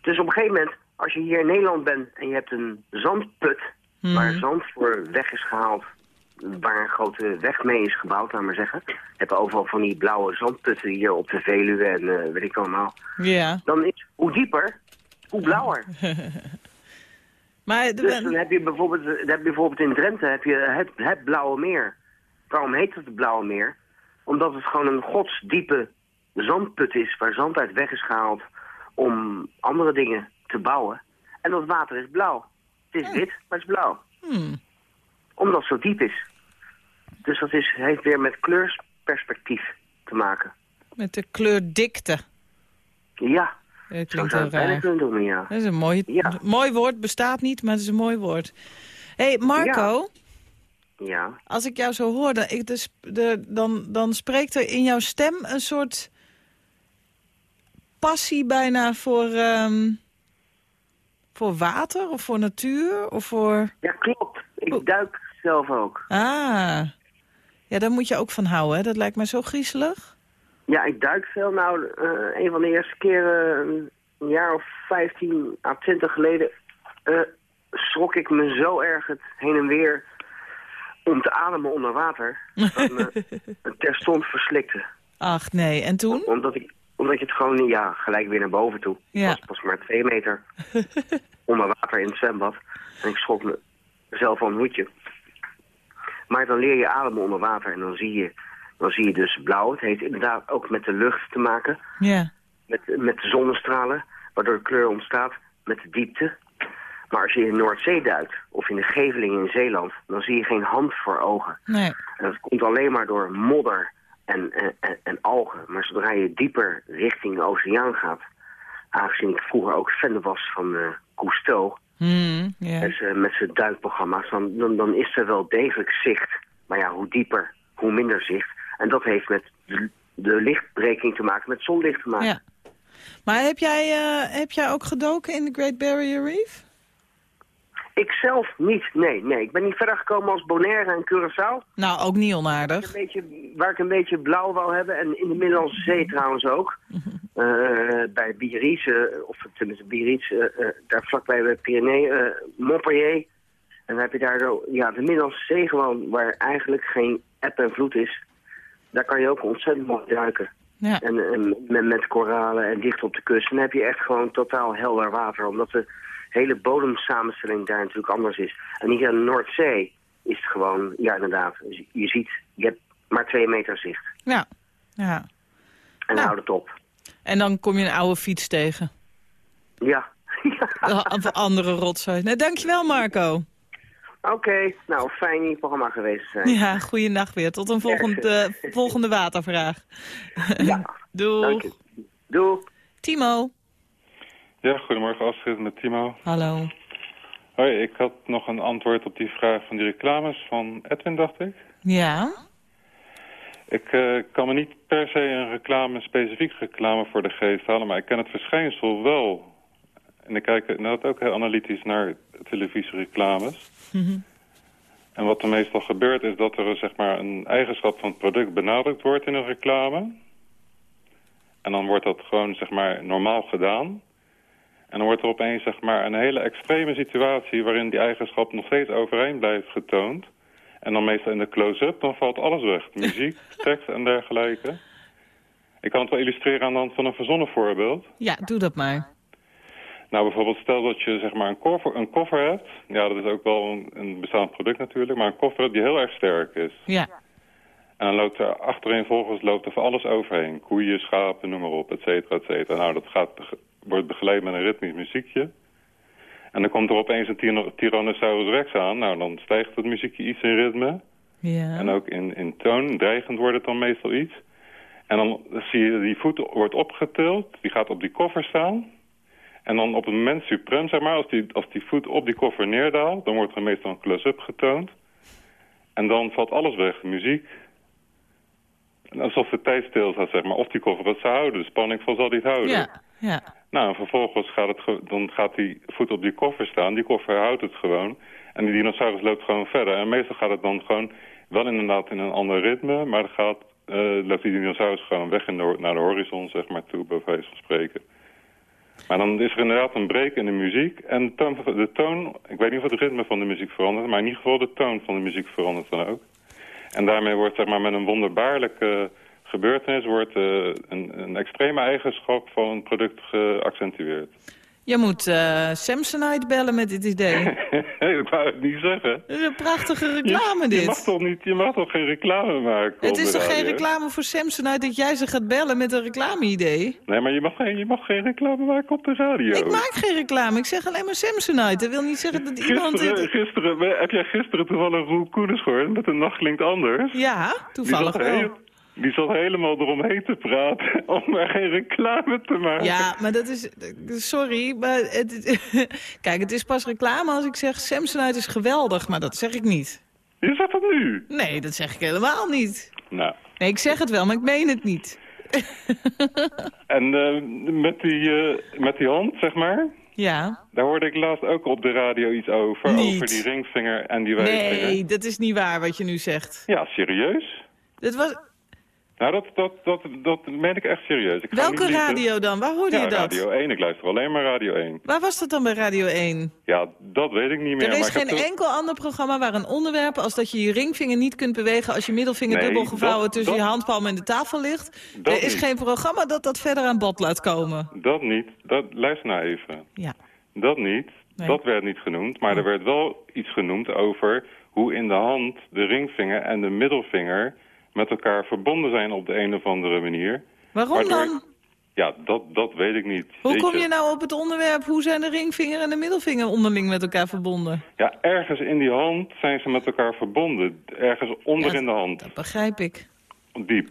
Dus op een gegeven moment, als je hier in Nederland bent en je hebt een zandput... waar zand voor weg is gehaald, waar een grote weg mee is gebouwd, laat maar zeggen. Je hebt overal van die blauwe zandputten hier op de Veluwe en eh, weet ik allemaal.
Ja.
Dan is hoe dieper, hoe blauwer.
Maar de-
Dus dan heb je bijvoorbeeld, dan heb je bijvoorbeeld in Drenthe heb je het, het Blauwe Meer. Waarom heet het het Blauwe Meer? Omdat het gewoon een godsdiepe zandput is waar zand uit weg is gehaald om andere dingen te bouwen. En dat water is blauw. Het is wit, maar het is blauw.
Hmm.
Omdat het zo diep is. Dus dat is, heeft weer met kleursperspectief te maken.
met de kleurdikte.
Ja,
Dat klinkt heel raar.
kunnen doen, ja.
Dat is een mooi,
Ja.
mooi woord, bestaat niet, maar het is een mooi woord. Hé, hey, Marco,
Ja,
als ik jou zo hoor, dan, ik dus, de, dan, dan spreekt er in jouw stem een soort passie bijna voor, ehm, voor water of voor natuur of voor...
ja klopt.
Oh.
Ik duik zelf ook.
Ah, ja, daar moet je ook van houden, hè? Dat lijkt mij zo griezelig.
Ja, ik duik veel. Nou, eh, een van de eerste keren, eh, een jaar of 15 à 20 geleden, eh, schrok ik me zo erg het heen en weer om te ademen onder water. Dat me het terstond verslikte.
Ach, nee. En toen?
Omdat, ik, omdat je het gewoon, ja, gelijk weer naar boven toe.
Ja.
Was pas maar twee meter onder water in het zwembad. En ik schrok me zelf van hoedje. Maar dan leer je ademen onder water en dan zie je, dan zie je dus blauw. Het heeft inderdaad ook met de lucht te maken
Ja.
met, met de zonnestralen, waardoor de kleur ontstaat, met de diepte. Maar als je in de Noordzee duikt, of in de Gevelingen in Zeeland, dan zie je geen hand voor ogen.
Nee.
En dat komt alleen maar door modder en, en, en, en algen. Maar zodra je dieper richting de oceaan gaat, aangezien ik vroeger ook fan was van eh Cousteau,
ja.
met zijn- met zijn duikprogramma's, dan, dan, dan is er wel degelijk zicht. Maar ja, hoe dieper, hoe minder zicht. En dat heeft met de, de lichtbreking te maken, met zonlicht te maken.
Ja. Maar heb jij, eh, heb jij ook gedoken in de Great Barrier Reef?
Ik zelf niet, nee, nee. Ik ben niet verder gekomen als Bonaire en Curaçao.
Nou, ook niet onaardig.
Een beetje, waar ik een beetje blauw wou hebben. En in de Middellandse Zee trouwens ook. Eh, bij Biarritz, of tenminste Biarritz, eh, eh, daar vlakbij bij Pyrenee, eh Montpellier. En dan heb je daar zo, ja, de Middellandse Zee gewoon, waar eigenlijk geen eb en vloed is. Daar kan je ook ontzettend mooi duiken.
Ja.
En, en met, met koralen en dicht op de kust. Dan heb je echt gewoon totaal helder water. Omdat de hele bodemsamenstelling daar natuurlijk anders is. En hier in de Noordzee is het gewoon, ja inderdaad. Je ziet, je hebt maar twee meter zicht.
Ja. ja.
En
Nou.
houdt het op.
En dan kom je een oude fiets tegen.
Ja.
Of andere rotzooi. Nou, dankjewel Marco.
Oké, nou fijn in programma geweest te zijn.
Ja, goeienacht weer. Tot een volgende, volgende watervraag.
Ja,
Doei.
Doei.
Timo.
Ja, goedemorgen Astrid met Timo.
Hallo.
Hoi, ik had nog een antwoord op die vraag van die reclames van Edwin, dacht ik.
Ja?
Ik eh, kan me niet per se een reclame, specifiek reclame voor de geest halen, maar ik ken het verschijnsel wel. En ik kijk inderdaad ook heel analytisch naar televisiereclames.
Mhm.
En wat er meestal gebeurt is dat er zeg maar, een eigenschap van het product benadrukt wordt in een reclame. En dan wordt dat gewoon zeg maar, normaal gedaan. En dan wordt er opeens zeg maar, een hele extreme situatie... waarin die eigenschap nog steeds overeen blijft getoond. En dan meestal in de close-up, dan valt alles weg. Muziek, tekst en dergelijke. Ik kan het wel illustreren aan de hand van een verzonnen voorbeeld.
Ja, doe dat maar.
Nou, bijvoorbeeld stel dat je zeg maar een koffer, een koffer hebt. Ja, dat is ook wel een, een bestaand product natuurlijk. Maar een koffer hebt die heel erg sterk is.
Ja.
En dan loopt er achterin volgens loopt er van alles overheen. Koeien, schapen, noem maar op, et cetera, et cetera. Nou, dat gaat, wordt begeleid met een ritmisch muziekje. En dan komt er opeens een tyranno- Tyrannosaurus Rex aan. Nou, dan stijgt het muziekje iets in ritme.
Ja.
En ook in, in toon, dreigend wordt het dan meestal iets. En dan zie je die voet wordt opgetild, die gaat op die koffer staan. En dan op het moment suprem, zeg maar, als die, als die voet op die koffer neerdaalt... dan wordt er meestal een close-up getoond. En dan valt alles weg, muziek. En alsof de tijd stilstaat, zeg maar. Of die koffer het zou houden, de spanning van zal die het houden.
Ja, ja.
Nou, en vervolgens gaat, het dan gaat die voet op die koffer staan. Die koffer houdt het gewoon. En die dinosaurus loopt gewoon verder. En meestal gaat het dan gewoon wel inderdaad in een ander ritme. Maar dan gaat, eh, loopt die dinosaurus gewoon weg naar de horizon, zeg maar, toe, bij wijze van spreken. Maar dan is er inderdaad een break in de muziek. En de toon, de toon, ik weet niet of het ritme van de muziek verandert... maar in ieder geval de toon van de muziek verandert dan ook. En daarmee wordt zeg maar, met een wonderbaarlijke gebeurtenis... wordt eh, een, een extreme eigenschap van een product geaccentueerd.
Je moet eh, Samsonite bellen met dit idee.
ik wou het niet zeggen.
Is een prachtige reclame,
je,
dit.
Je mag, toch niet, je mag toch geen reclame maken
Het is toch geen reclame voor Samsonite dat jij ze gaat bellen met een reclame-idee?
Nee, maar je mag, geen, je mag geen reclame maken op de radio.
Ik maak geen reclame, ik zeg alleen maar Samsonite. Dat wil niet zeggen dat iemand
Gisteren,
dit...
gisteren, heb jij gisteren toevallig Roel Koenens gehoord met een nacht klinkt anders?
Ja, toevallig wel.
heel- die zat helemaal eromheen te praten om maar geen reclame te maken.
Ja, maar dat is... Sorry, maar... Het, kijk, het is pas reclame als ik zeg Samsonite is geweldig, maar dat zeg ik niet.
Je zegt dat nu?
Nee, dat zeg ik helemaal niet.
Nou,
Nee, ik zeg het wel, maar ik meen het niet.
en eh, met, die, eh, met die hand, zeg maar...
Ja.
Daar hoorde ik laatst ook op de radio iets over.
Niet.
Over die ringvinger en die wijsvinger.
Nee, dat is niet waar wat je nu zegt.
Ja, serieus?
Dat was...
Nou, dat, dat, dat, dat meen ik echt serieus. Ik
Welke radio dan? Waar hoorde
ja,
je dat?
Radio 1. Ik luister alleen maar Radio 1.
Waar was dat dan bij Radio 1?
Ja, dat weet ik niet meer.
Er is
maar
geen enkel ander programma waar een onderwerp... als dat je je ringvinger niet kunt bewegen... als je middelvinger
Nee,
dubbel gevouwen
dat-
tussen
dat-
je handpalm en de tafel ligt. Er is
niet.
geen programma dat dat verder aan bod laat komen.
Dat niet. Dat, luister nou even.
Ja.
Dat niet.
Nee.
Dat werd niet genoemd. Maar er werd wel iets genoemd over hoe in de hand de ringvinger en de middelvinger met elkaar verbonden zijn op de een of andere manier.
Waarom
Waardoor-
dan?
Ja, dat, dat weet ik niet.
Hoe kom je nou op het onderwerp... hoe zijn de ringvinger en de middelvinger onderling met elkaar verbonden?
Ja, ergens in die hand zijn ze met elkaar verbonden. Ergens onder
Ja,
in de hand.
Dat begrijp ik.
Diep.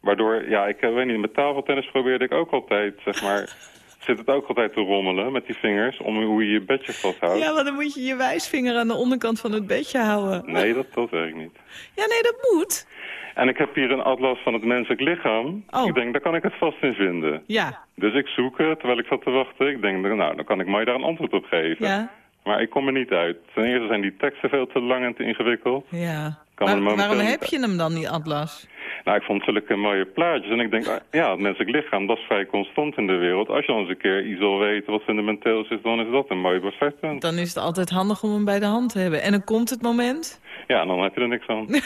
Waardoor, ja, ik weet niet, met tafeltennis probeerde ik ook altijd, zeg maar... zit het ook altijd te rommelen met die vingers... om hoe je je bedje vasthoudt.
Ja, maar dan moet je je wijsvinger aan de onderkant van het bedje houden.
Nee, dat, dat werkt niet.
Ja, nee, dat moet.
En ik heb hier een atlas van het menselijk lichaam.
Oh.
Ik denk, daar kan ik het vast in vinden.
Ja,
Dus ik zoek het, terwijl ik zat te wachten. Ik denk, nou, dan kan ik mij daar een antwoord op geven.
ja,
Maar ik kom er niet uit. Ten eerste zijn die teksten veel te lang en te ingewikkeld.
ja.
Kan
Maar waarom heb je hem dan, die atlas?
Nou, ik vond zulke mooie plaatjes. En ik denk, ah, ja, het menselijk lichaam, dat is vrij constant in de wereld. Als je dan eens een keer iets wil weten wat fundamenteels is, dan is dat een mooi besefpunt.
Dan is het altijd handig om hem bij de hand te hebben. En dan komt het moment...
Ja, dan heb je er niks aan.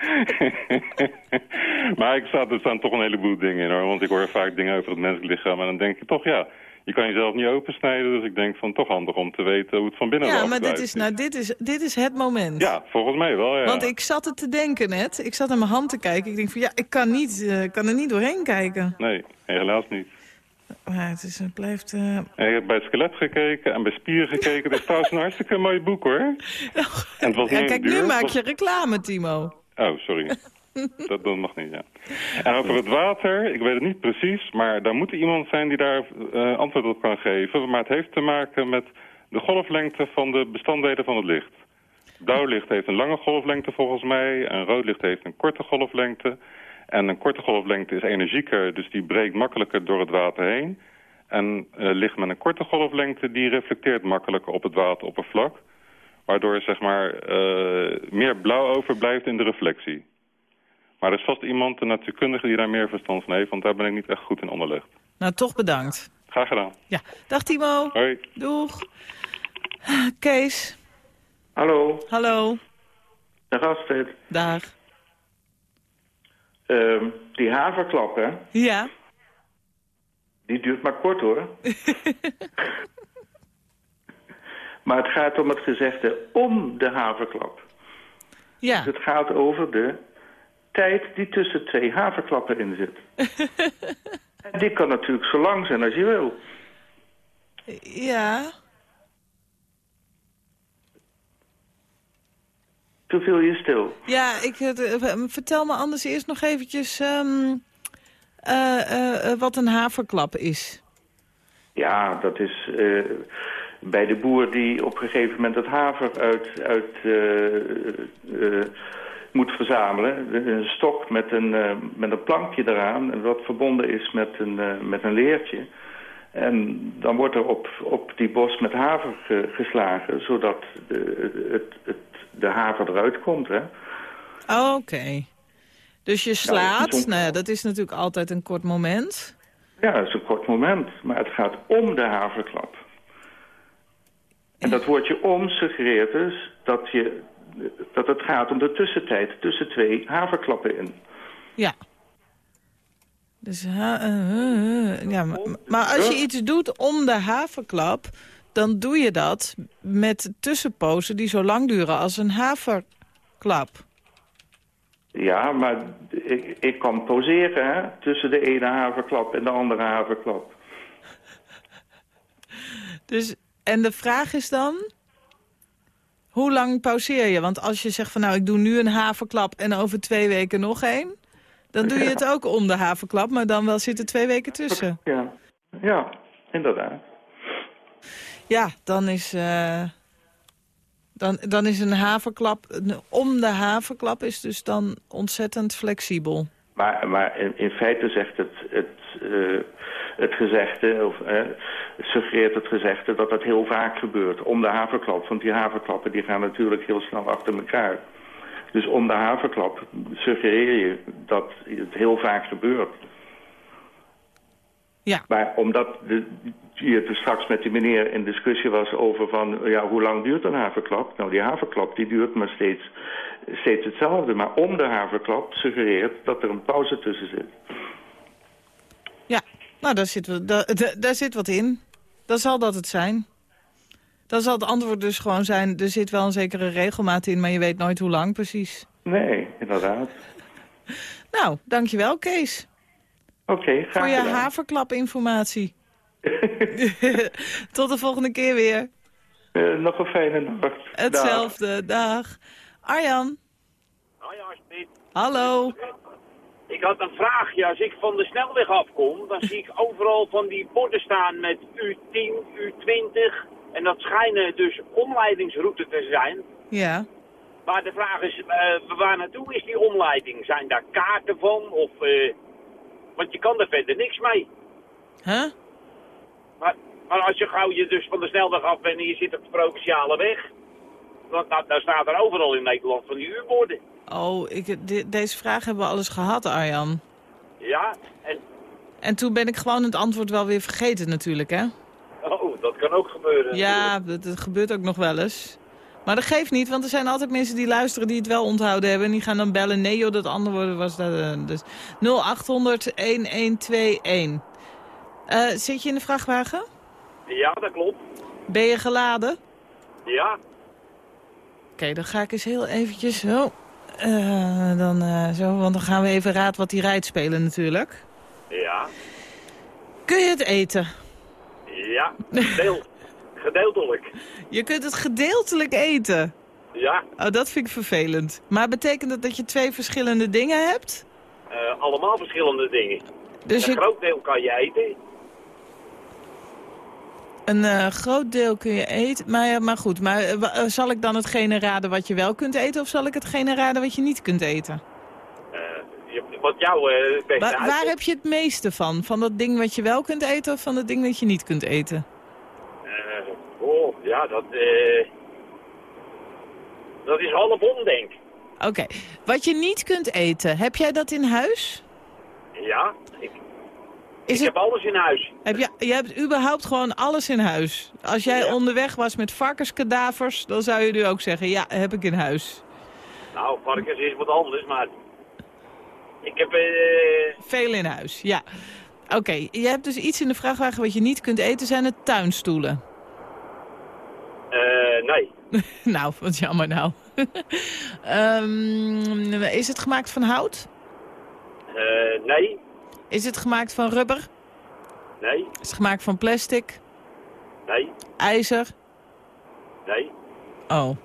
maar ik sta, er staan toch een heleboel dingen in hoor. Want ik hoor vaak dingen over het menselijk lichaam. En dan denk je toch, ja, je kan jezelf niet opensnijden. Dus ik denk van toch handig om te weten hoe het van binnen
Ja, maar dit is, nou, dit, is, dit is het moment.
Ja, volgens mij wel, ja.
Want ik zat er te denken net. Ik zat naar mijn hand te kijken. Ik denk van ja, ik kan, niet, eh, kan er niet doorheen kijken.
Nee, helaas niet.
Maar het, is, het blijft...
En ik heb bij het skelet gekeken en bij spieren gekeken. Het is trouwens een hartstikke mooi boek, hoor. En het was
Ja, kijk,
duur.
nu
Het
maak je reclame, Timo.
Oh, sorry. Dat, mag niet, ja. En over het water, ik weet het niet precies... maar daar moet iemand zijn die daar eh, antwoord op kan geven. Maar het heeft te maken met de golflengte van de bestanddelen van het licht. Blauw licht heeft een lange golflengte volgens mij... en rood licht heeft een korte golflengte... En een korte golflengte is energieker, dus die breekt makkelijker door het water heen. En uh, licht met een korte golflengte, die reflecteert makkelijker op het wateroppervlak. Waardoor zeg maar uh, meer blauw overblijft in de reflectie. Maar er is vast iemand, een natuurkundige, die daar meer verstand van heeft, want daar ben ik niet echt goed in onderlegd.
Nou, toch bedankt.
Graag gedaan.
Ja. Dag Timo.
Hoi.
Doeg. Kees.
Hallo.
Hallo.
Dag Astrid.
Dag.
Uh, die haverklap, hè?
Ja.
Die duurt maar kort, hoor. maar het gaat om het gezegde om de haverklap.
Ja.
Dus het gaat over de tijd die tussen twee haverklappen in zit. en die kan natuurlijk zo lang zijn als je wil.
Ja.
Toen viel je stil.
Ja, ik, uh, vertel me anders eerst nog eventjes um, uh, wat een haverklap is.
Ja, dat is bij de boer die op een gegeven moment het haver uit, uit moet verzamelen. Een stok met een, met een plankje eraan, wat verbonden is met een, met een leertje. En dan wordt er op, op die bos met haver geslagen, zodat de, het, het de haver eruit komt, hè.
Oké. Dus je slaat, nou, nou ja, dat is natuurlijk altijd een kort moment.
Ja, dat is een kort moment, maar het gaat om de haverklap. En dat woordje om suggereert dus dat, je, dat het gaat om de tussentijd tussen twee haverklappen in.
Ja. Dus ha uh, uh, ja, maar, maar als je iets doet om de haverklap, dan doe je dat met tussenpozen die zo lang duren als een haverklap.
Ja, maar ik, ik kan poseren hè, tussen de ene haverklap en de andere haverklap.
Dus, en de vraag is dan, hoe lang pauzeer je? Want als je zegt van nou ik doe nu een haverklap en over twee weken nog één... dan doe je het ook om de haverklap, maar dan wel zitten twee weken tussen.
Ja, ja inderdaad.
Ja, dan is, uh, dan, dan is een haverklap, om de haverklap is dus dan ontzettend flexibel.
Maar, maar in, in feite zegt het, het, uh, het gezegde, of uh, suggereert het gezegde dat dat heel vaak gebeurt. Om de haverklap, want die haverklappen die gaan natuurlijk heel snel achter elkaar. Dus om de haverklap suggereer je dat het heel vaak gebeurt.
Ja.
Maar omdat de, je er straks met die meneer in discussie was over van... ja, hoe lang duurt een haverklap? Nou, die haverklap die duurt maar steeds, steeds hetzelfde. Maar om de haverklap suggereert dat er een pauze tussen zit.
Nou, daar zit, daar, daar zit wat in. Dan zal dat het zijn. Dan zal het antwoord dus gewoon zijn... er zit wel een zekere regelmaat in, maar je weet nooit hoe lang precies.
Nee, inderdaad.
Nou, dankjewel, Kees.
Oké, okay, graag
Voor je
gedaan.
haverklapinformatie. Tot de volgende keer weer.
Uh, nog een fijne nacht.
Hetzelfde, dag. dag. Arjan.
Hoi.
Hallo.
Ik had een vraagje. Als ik van de snelweg afkom, dan zie ik overal van die borden staan met U10, U20. En dat schijnen dus omleidingsroutes te zijn.
Ja.
Maar de vraag is, uh, waar naartoe is die omleiding? Zijn daar kaarten van? Of, uh, want je kan er verder niks mee.
Huh?
Maar, maar als je gauw je dus van de snelweg af bent en je zit op de provinciale weg... nou, dan staat er overal in Nederland van die uurborden.
Oh, ik, de, deze vraag hebben we alles gehad, Arjan.
Ja, en...
En toen ben ik gewoon het antwoord wel weer vergeten natuurlijk, hè?
Oh, dat kan ook gebeuren.
Ja, dat, dat gebeurt ook nog wel eens. Maar dat geeft niet, want er zijn altijd mensen die luisteren die het wel onthouden hebben. En die gaan dan bellen. Nee joh, dat andere was dat. Uh, dus 0800-1121. Uh, zit je in de vrachtwagen?
Ja, dat klopt.
Ben je geladen?
Ja.
Oké, okay, dan ga ik eens heel eventjes zo. Uh, dan, uh, zo. Want dan gaan we even raad wat die rijdt spelen natuurlijk.
Ja.
Kun je het eten?
Ja, gedeel, gedeeltelijk.
Je kunt het gedeeltelijk eten?
Ja,
Oh, dat vind ik vervelend. Maar betekent dat dat je twee verschillende dingen hebt?
eh, allemaal verschillende dingen.
Dus
een
je,
groot deel kan je eten.
Een eh, groot deel kun je eten. Maar, maar goed, maar eh, eh, zal ik dan hetgene raden wat je wel kunt eten... of zal ik hetgene raden wat je niet kunt eten?
Wat jou het beste
Wa- waar
uitkomt.
heb je het meeste van? Van dat ding wat je wel kunt eten of van dat ding dat je niet kunt eten?
Oh, ja, dat, dat is half om, denk ik.
Oké, wat je niet kunt eten, heb jij dat in huis?
Ja,
Is
ik
het,
heb alles in huis.
heb je, je hebt überhaupt gewoon alles in huis. Als jij
Ja.
onderweg was met varkenskadavers, dan zou je nu ook zeggen, ja, heb ik in huis.
Nou, varkens is wat anders, maar ik heb... eh
Veel in huis, ja. Oké, je hebt dus iets in de vrachtwagen wat je niet kunt eten, zijn het tuinstoelen.
eh, nee,
nou, wat jammer nou. Ehm, is het gemaakt van hout?
Eh, nee,
Is het gemaakt van rubber?
nee,
Is het gemaakt van plastic?
nee,
IJzer?
nee.
Oh.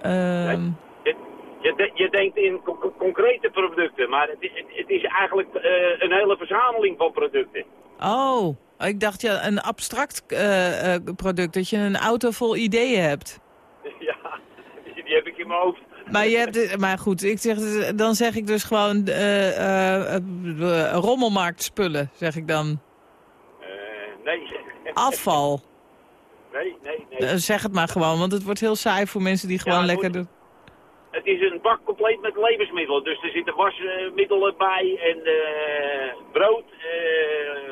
Ehm,
Je, je, de- je denkt in co- co- concrete producten, maar het is, het, het is eigenlijk eh, een hele verzameling van producten.
Oh, ik dacht ja, een abstract eh, eh, product, dat je een auto vol ideeën hebt.
ja, die heb ik in mijn hoofd.
Maar, je hebt, maar goed, ik zeg, dan zeg ik dus gewoon eh, eh, rommelmarktspullen, zeg ik dan.
Nee.
Afval.
Nee, nee, nee.
Zeg het maar gewoon, want het wordt heel saai voor mensen die gewoon
Ja,
lekker doen.
Het is een bak compleet met levensmiddelen. Dus er zitten wasmiddelen bij en brood,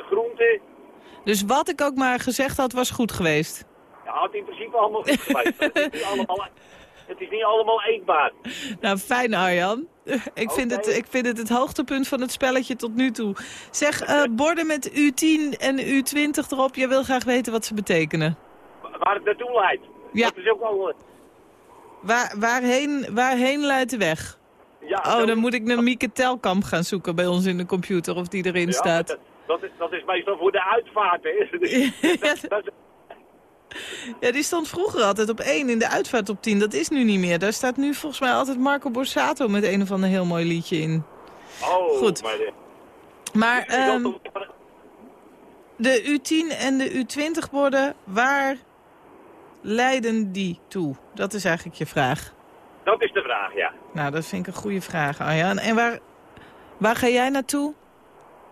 groenten.
Dus wat ik ook maar gezegd had, was goed geweest.
Ja, had in principe allemaal goed geweest. allemaal, het is niet allemaal eetbaar.
Nou, fijn Arjan. Ik vind, het, ik vind het het hoogtepunt van het spelletje tot nu toe. Zeg, eh, borden met U10 en U20 erop. Jij wil graag weten wat ze betekenen.
Waar het naartoe leidt.
Ja.
Dat is ook eh,
Waar, waarheen, waarheen leidt de weg?
Ja,
oh, dan moet ik naar Mieke Telkamp gaan zoeken bij ons in de computer of die erin
ja,
staat.
Dat, dat, is, dat is meestal voor de uitvaart, hè. Dat, dat-
Ja, die stond vroeger altijd op 1 in de uitvaart op 10. Dat is nu niet meer. Daar staat nu volgens mij altijd Marco Borsato met een of ander heel mooi liedje in.
oh,
Goed.
Maar, de-
Maar ehm, de U10 en de U20 borden, waar leiden die toe? Dat is eigenlijk je vraag.
dat is de vraag, ja.
Nou, dat vind ik een goede vraag, Arjan. En waar, waar ga jij naartoe?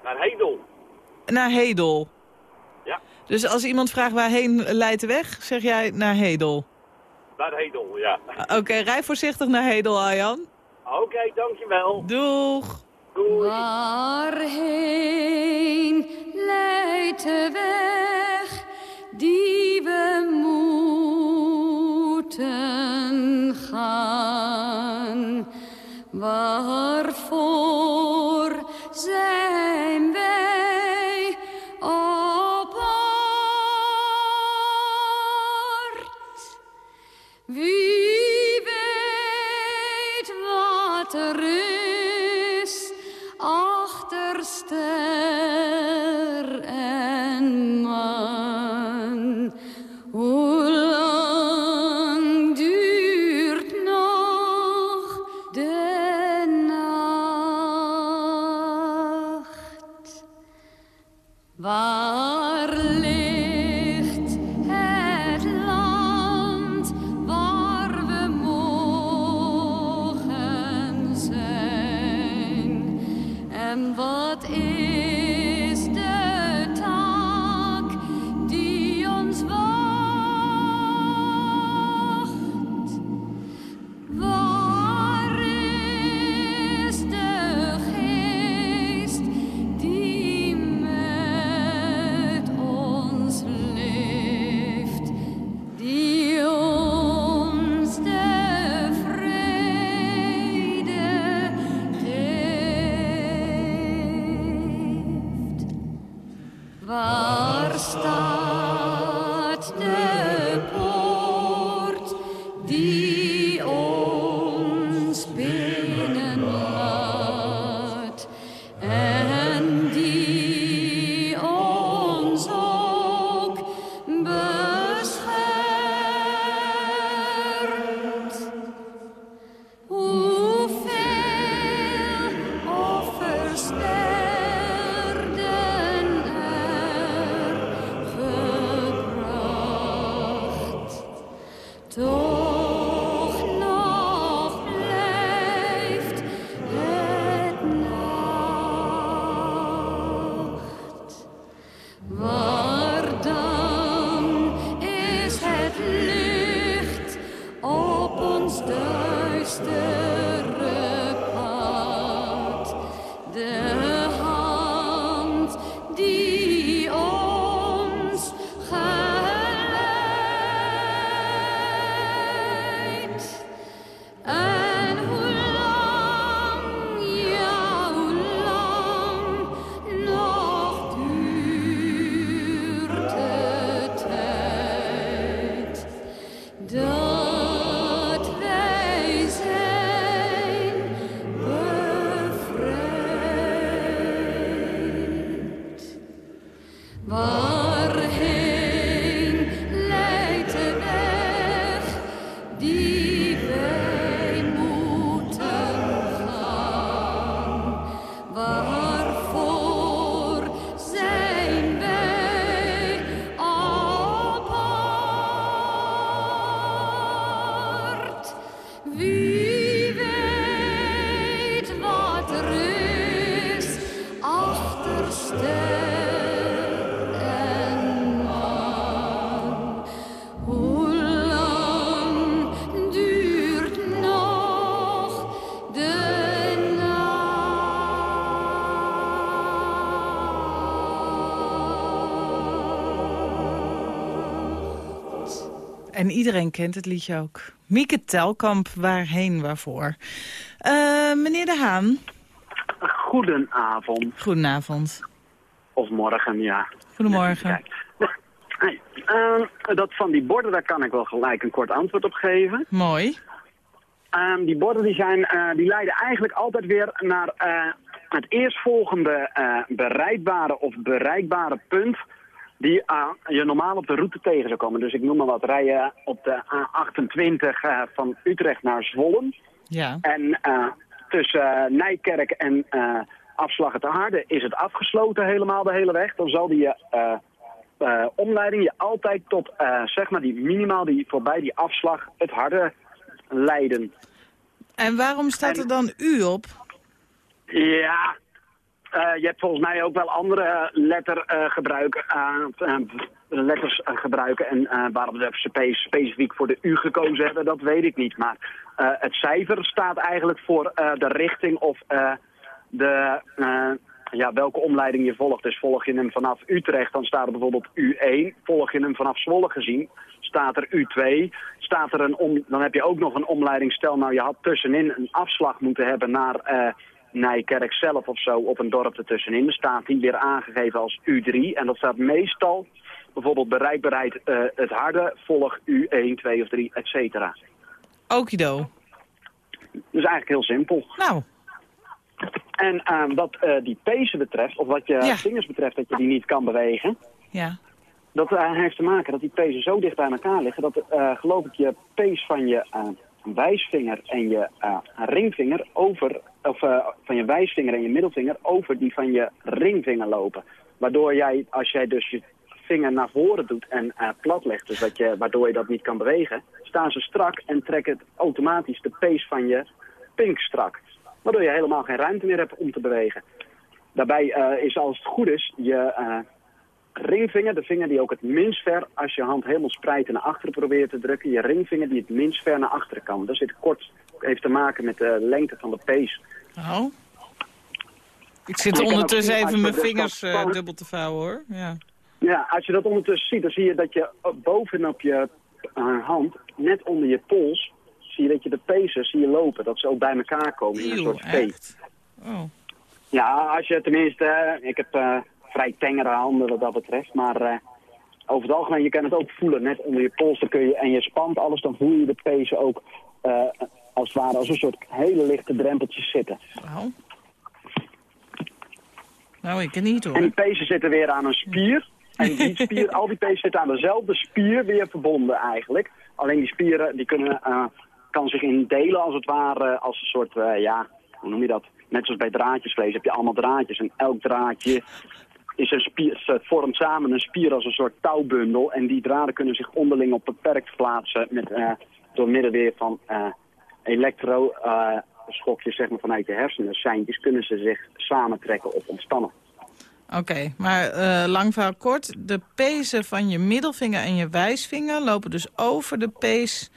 Naar Hedel.
Naar Hedel. Dus als iemand vraagt waarheen leidt de weg, zeg jij naar Hedel.
Naar Hedel, ja.
Oké, rij voorzichtig naar Hedel, Arjan.
Oké, dankjewel.
Doeg.
Waarheen leidt de weg die we moeten gaan? Waarvoor zijn wij En
iedereen kent het liedje ook. Mieke Telkamp, waarheen, waarvoor. Eh, meneer De Haan.
Goedenavond.
Goedenavond.
Of morgen, ja.
Goedemorgen.
Ehm, dat van die borden, daar kan ik wel gelijk een kort antwoord op geven.
Mooi.
Ehm, die borden die zijn, eh, die leiden eigenlijk altijd weer naar eh, het eerstvolgende bereikbare of bereikbare punt die eh, je normaal op de route tegen zou komen. Dus ik noem maar wat, rijden op de A28 eh, van Utrecht naar Zwolle.
Ja.
En eh, tussen Nijkerk en Afslag het Harde is het afgesloten helemaal de hele weg. Dan zal die omleiding je altijd tot, zeg maar, die minimaal die voorbij die afslag het Harde leiden.
En waarom staat er dan u op?
Ja, je hebt volgens mij ook wel andere lettergebruiken, eh, letters eh, gebruiken. En eh, waarom ze spe- specifiek voor de U gekozen hebben, dat weet ik niet. Maar eh, het cijfer staat eigenlijk voor eh, de richting of eh, de, eh, ja, welke omleiding je volgt. Dus volg je hem vanaf Utrecht, dan staat er bijvoorbeeld U1. Volg je hem vanaf Zwolle gezien, staat er U2. Staat er een om, dan heb je ook nog een omleiding. Stel nou, je had tussenin een afslag moeten hebben naar eh, Nijkerk zelf of zo, op een dorp ertussenin. Staat die weer aangegeven als U3. En dat staat meestal, bijvoorbeeld bereikbaarheid eh, het harde, volg U1, 2 of 3, et cetera.
Okido.
Dus eigenlijk heel simpel.
Nou.
En eh, wat eh, die pezen betreft, of wat je
Ja.
vingers betreft dat je die niet kan bewegen...
Ja.
Dat eh, heeft te maken dat die pezen zo dicht bij elkaar liggen... dat geloof ik je pees van je wijsvinger en je ringvinger over... of eh, van je wijsvinger en je middelvinger over die van je ringvinger lopen. Waardoor jij, als jij dus je vinger naar voren doet en eh, plat legt... Dus dat je, waardoor je dat niet kan bewegen... staan ze strak en trekken automatisch de pees van je pink strak. Waardoor je helemaal geen ruimte meer hebt om te bewegen. Daarbij eh, is als het goed is je ringvinger, de vinger die ook het minst ver, als je hand helemaal spreidt en naar achteren probeert te drukken, je ringvinger die het minst ver naar achteren kan. Dat zit kort, heeft te maken met de lengte van de pees.
Oh. Ik zit ondertussen
zien,
even mijn vingers eh, dubbel te vouwen hoor. Ja.
Ja, als je dat ondertussen ziet, dan zie je dat je eh, bovenop je eh, hand, net onder je pols, zie je dat je de pezen zie je lopen. Dat ze ook bij elkaar komen in een soort
echt? Oh.
Ja, als je tenminste, ik heb vrij tengere handen wat dat betreft, maar eh, over het algemeen, je kan het ook voelen, net onder je pols, dan kun je, en je spant alles, dan voel je de pezen ook eh, als het ware als een soort hele lichte drempeltjes zitten.
Nou. Nou, ik niet
En die
hoor.
pezen zitten weer aan een spier. En die spier, al die pezen zitten aan dezelfde spier weer verbonden eigenlijk. Alleen die spieren, die kunnen, eh, kan zich indelen als het ware, als een soort, ja, hoe noem je dat? Net zoals bij draadjesvlees heb je allemaal draadjes. En elk draadje is een spier, ze vormt samen een spier als een soort touwbundel. En die draden kunnen zich onderling op beperkt plaatsen met, eh, door middel weer van eh elektro-schokjes zeg maar, vanuit de hersenen. Seintjes kunnen ze zich samentrekken of ontspannen.
Oké, maar eh, lang verhaal kort. De pezen van je middelvinger en je wijsvinger lopen dus over de pees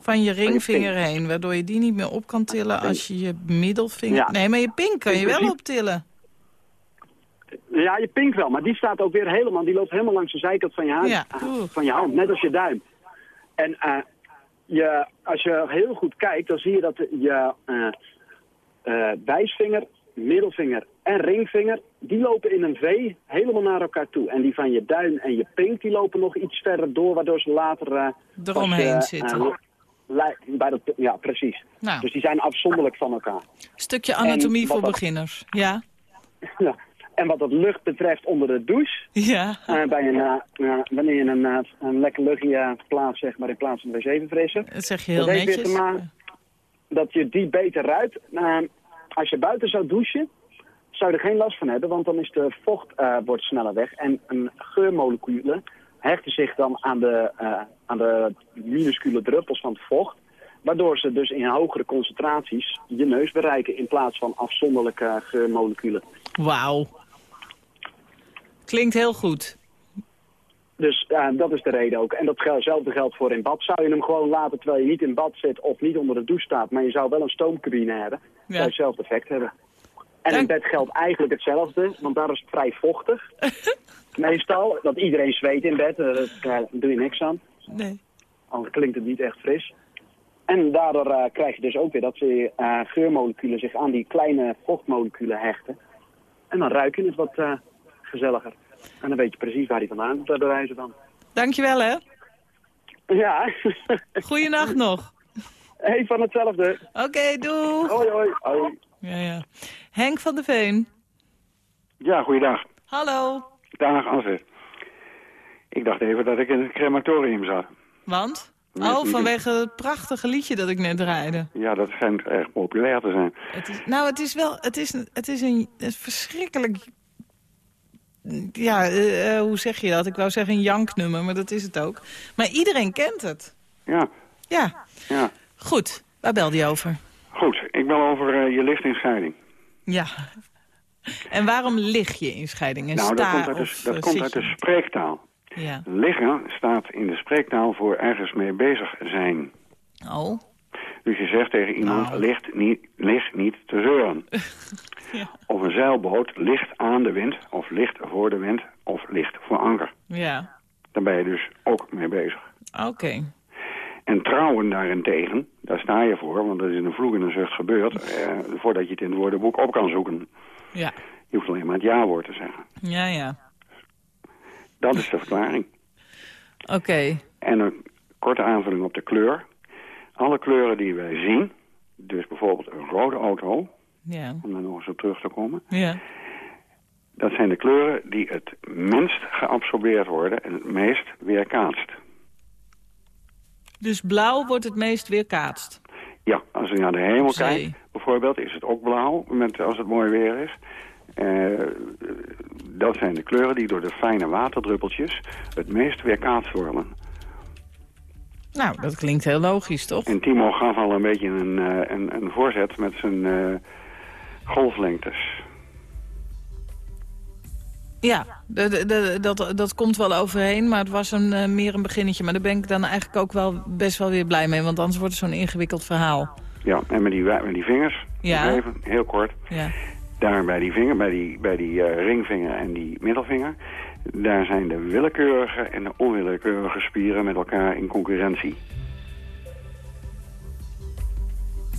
van je ringvinger heen. Waardoor je die niet meer op kan tillen als je je middelvinger...
Ja.
Nee, maar je pink kan je wel optillen.
Ja, je pink wel, maar die staat ook weer helemaal, die loopt helemaal langs de zijkant van je, hand,
Ja.
eh, van je hand, net als je duim. En eh, je, als je heel goed kijkt, dan zie je dat je eh, eh, wijsvinger, middelvinger en ringvinger, die lopen in een V helemaal naar elkaar toe. En die van je duim en je pink, die lopen nog iets verder door, waardoor ze later...
Eromheen zitten.
bij dat, ja, precies.
Nou.
Dus die zijn afzonderlijk van elkaar.
Stukje anatomie voor beginners. Ja?
Ja. En wat het lucht betreft onder de douche,
Ja.
eh, bij een, eh, wanneer je een, eh, een lekker luchtje plaatst, zeg maar, in plaats van de wc-verfrisser.
Dat zeg je heel
dat heeft weer
netjes.
te maken dat je die beter ruikt. Eh, als je buiten zou douchen, zou je er geen last van hebben, want dan is de vocht wordt sneller weg. En een geurmoleculen hechten zich dan aan de, aan de minuscule druppels van het vocht. Waardoor ze dus in hogere concentraties je neus bereiken in plaats van afzonderlijke geurmoleculen.
Wauw. Klinkt heel goed.
Dus dat is de reden ook. En datzelfde geldt voor in bad. Zou je hem gewoon laten terwijl je niet in bad zit of niet onder de douche staat, maar je zou wel een stoomcabine hebben, zou je hetzelfde effect hebben. En in bed geldt eigenlijk hetzelfde, want daar is het vrij vochtig. Meestal, dat iedereen zweet in bed, eh, daar doe je niks aan.
Nee.
Anders klinkt het niet echt fris. En daardoor eh, krijg je dus ook weer dat ze, eh, geurmoleculen zich aan die kleine vochtmoleculen hechten. En dan ruik je het wat gezelliger. En dan weet je precies waar die vandaan komt, bij wijze van.
Dankjewel, hè.
Ja.
Goeienacht nog.
Hey, van hetzelfde.
Oké, doei.
Hoi, hoi. hoi.
Ja, ja. Henk van der Veen.
Ja, goeiedag.
Hallo.
Dag, Astrid. Ik dacht even dat ik in het crematorium zat.
Want?
Nee,
Oh, vanwege het prachtige liedje dat ik net draaide.
Ja, dat schijnt erg populair te zijn.
Het is, nou, het is wel, het is, een- het is een, een verschrikkelijk, ja, eh, eh, hoe zeg je dat? Ik wou zeggen een janknummer, maar dat is het ook. Maar iedereen kent het.
Ja,
Ja,
ja.
goed. Waar belde je over?
Goed, ik bel over eh, je licht in scheiding.
Ja. En waarom lig je in scheiding? En
nou, dat komt uit, de, dat komt uit de spreektaal.
Ja.
Liggen staat in de spreektaal voor ergens mee bezig zijn.
Oh.
Dus je zegt tegen iemand,
Nou.
ligt, niet, ligt niet te zeuren. Of een zeilboot ligt aan de wind, of ligt voor de wind, of ligt voor anker.
Ja.
Daar ben je dus ook mee bezig.
Oké.
En trouwen daarentegen, daar sta je voor, want dat is in een vloek en een zucht gebeurd, eh, voordat je het in het woordenboek op kan zoeken.
Ja.
Je hoeft alleen maar het ja-woord te zeggen.
Ja, ja.
Dat is de verklaring.
Oké.
En een korte aanvulling op de kleur. Alle kleuren die wij zien, dus bijvoorbeeld een rode auto,
Ja.
om daar nog eens op terug te komen,
Ja.
dat zijn de kleuren die het minst geabsorbeerd worden en het meest weerkaatst.
Dus blauw wordt het meest weerkaatst.
Ja, als je naar de hemel kijkt, bijvoorbeeld, is het ook blauw met, als het mooi weer is. Eh, dat zijn de kleuren die door de fijne waterdruppeltjes het meest weerkaatst worden.
Nou, dat klinkt heel logisch, toch?
En Timo gaf al een beetje een, eh, een, een voorzet met zijn eh, golflengtes.
Ja, de, de, de- dat, dat komt wel overheen, maar het was een, eh, meer een beginnetje. Maar daar ben ik dan eigenlijk ook wel best wel weer blij mee, want anders wordt het zo'n ingewikkeld verhaal.
Ja, en met die, met die vingers,
Ja.
even, heel kort.
Ja.
Daar bij die vinger, bij die, bij die eh, ringvinger en die middelvinger... daar zijn de willekeurige en de onwillekeurige spieren met elkaar in concurrentie.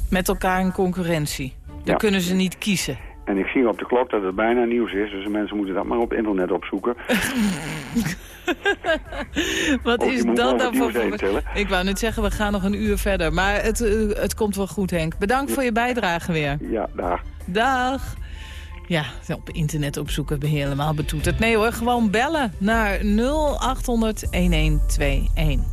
Met elkaar in concurrentie.
Ja.
kunnen ze niet kiezen.
En ik zie op de klok dat het bijna nieuws is, dus mensen moeten dat maar op internet opzoeken.
Wat is dat nou
het
voor... Ik wou net zeggen, we gaan nog een uur verder. Maar het, eh, het komt wel goed, Henk. Bedankt voor je bijdrage weer.
Ja, daar.
Dag. Ja, op internet opzoeken ben je helemaal betoeterd. Nee hoor, gewoon bellen naar 0800 1121.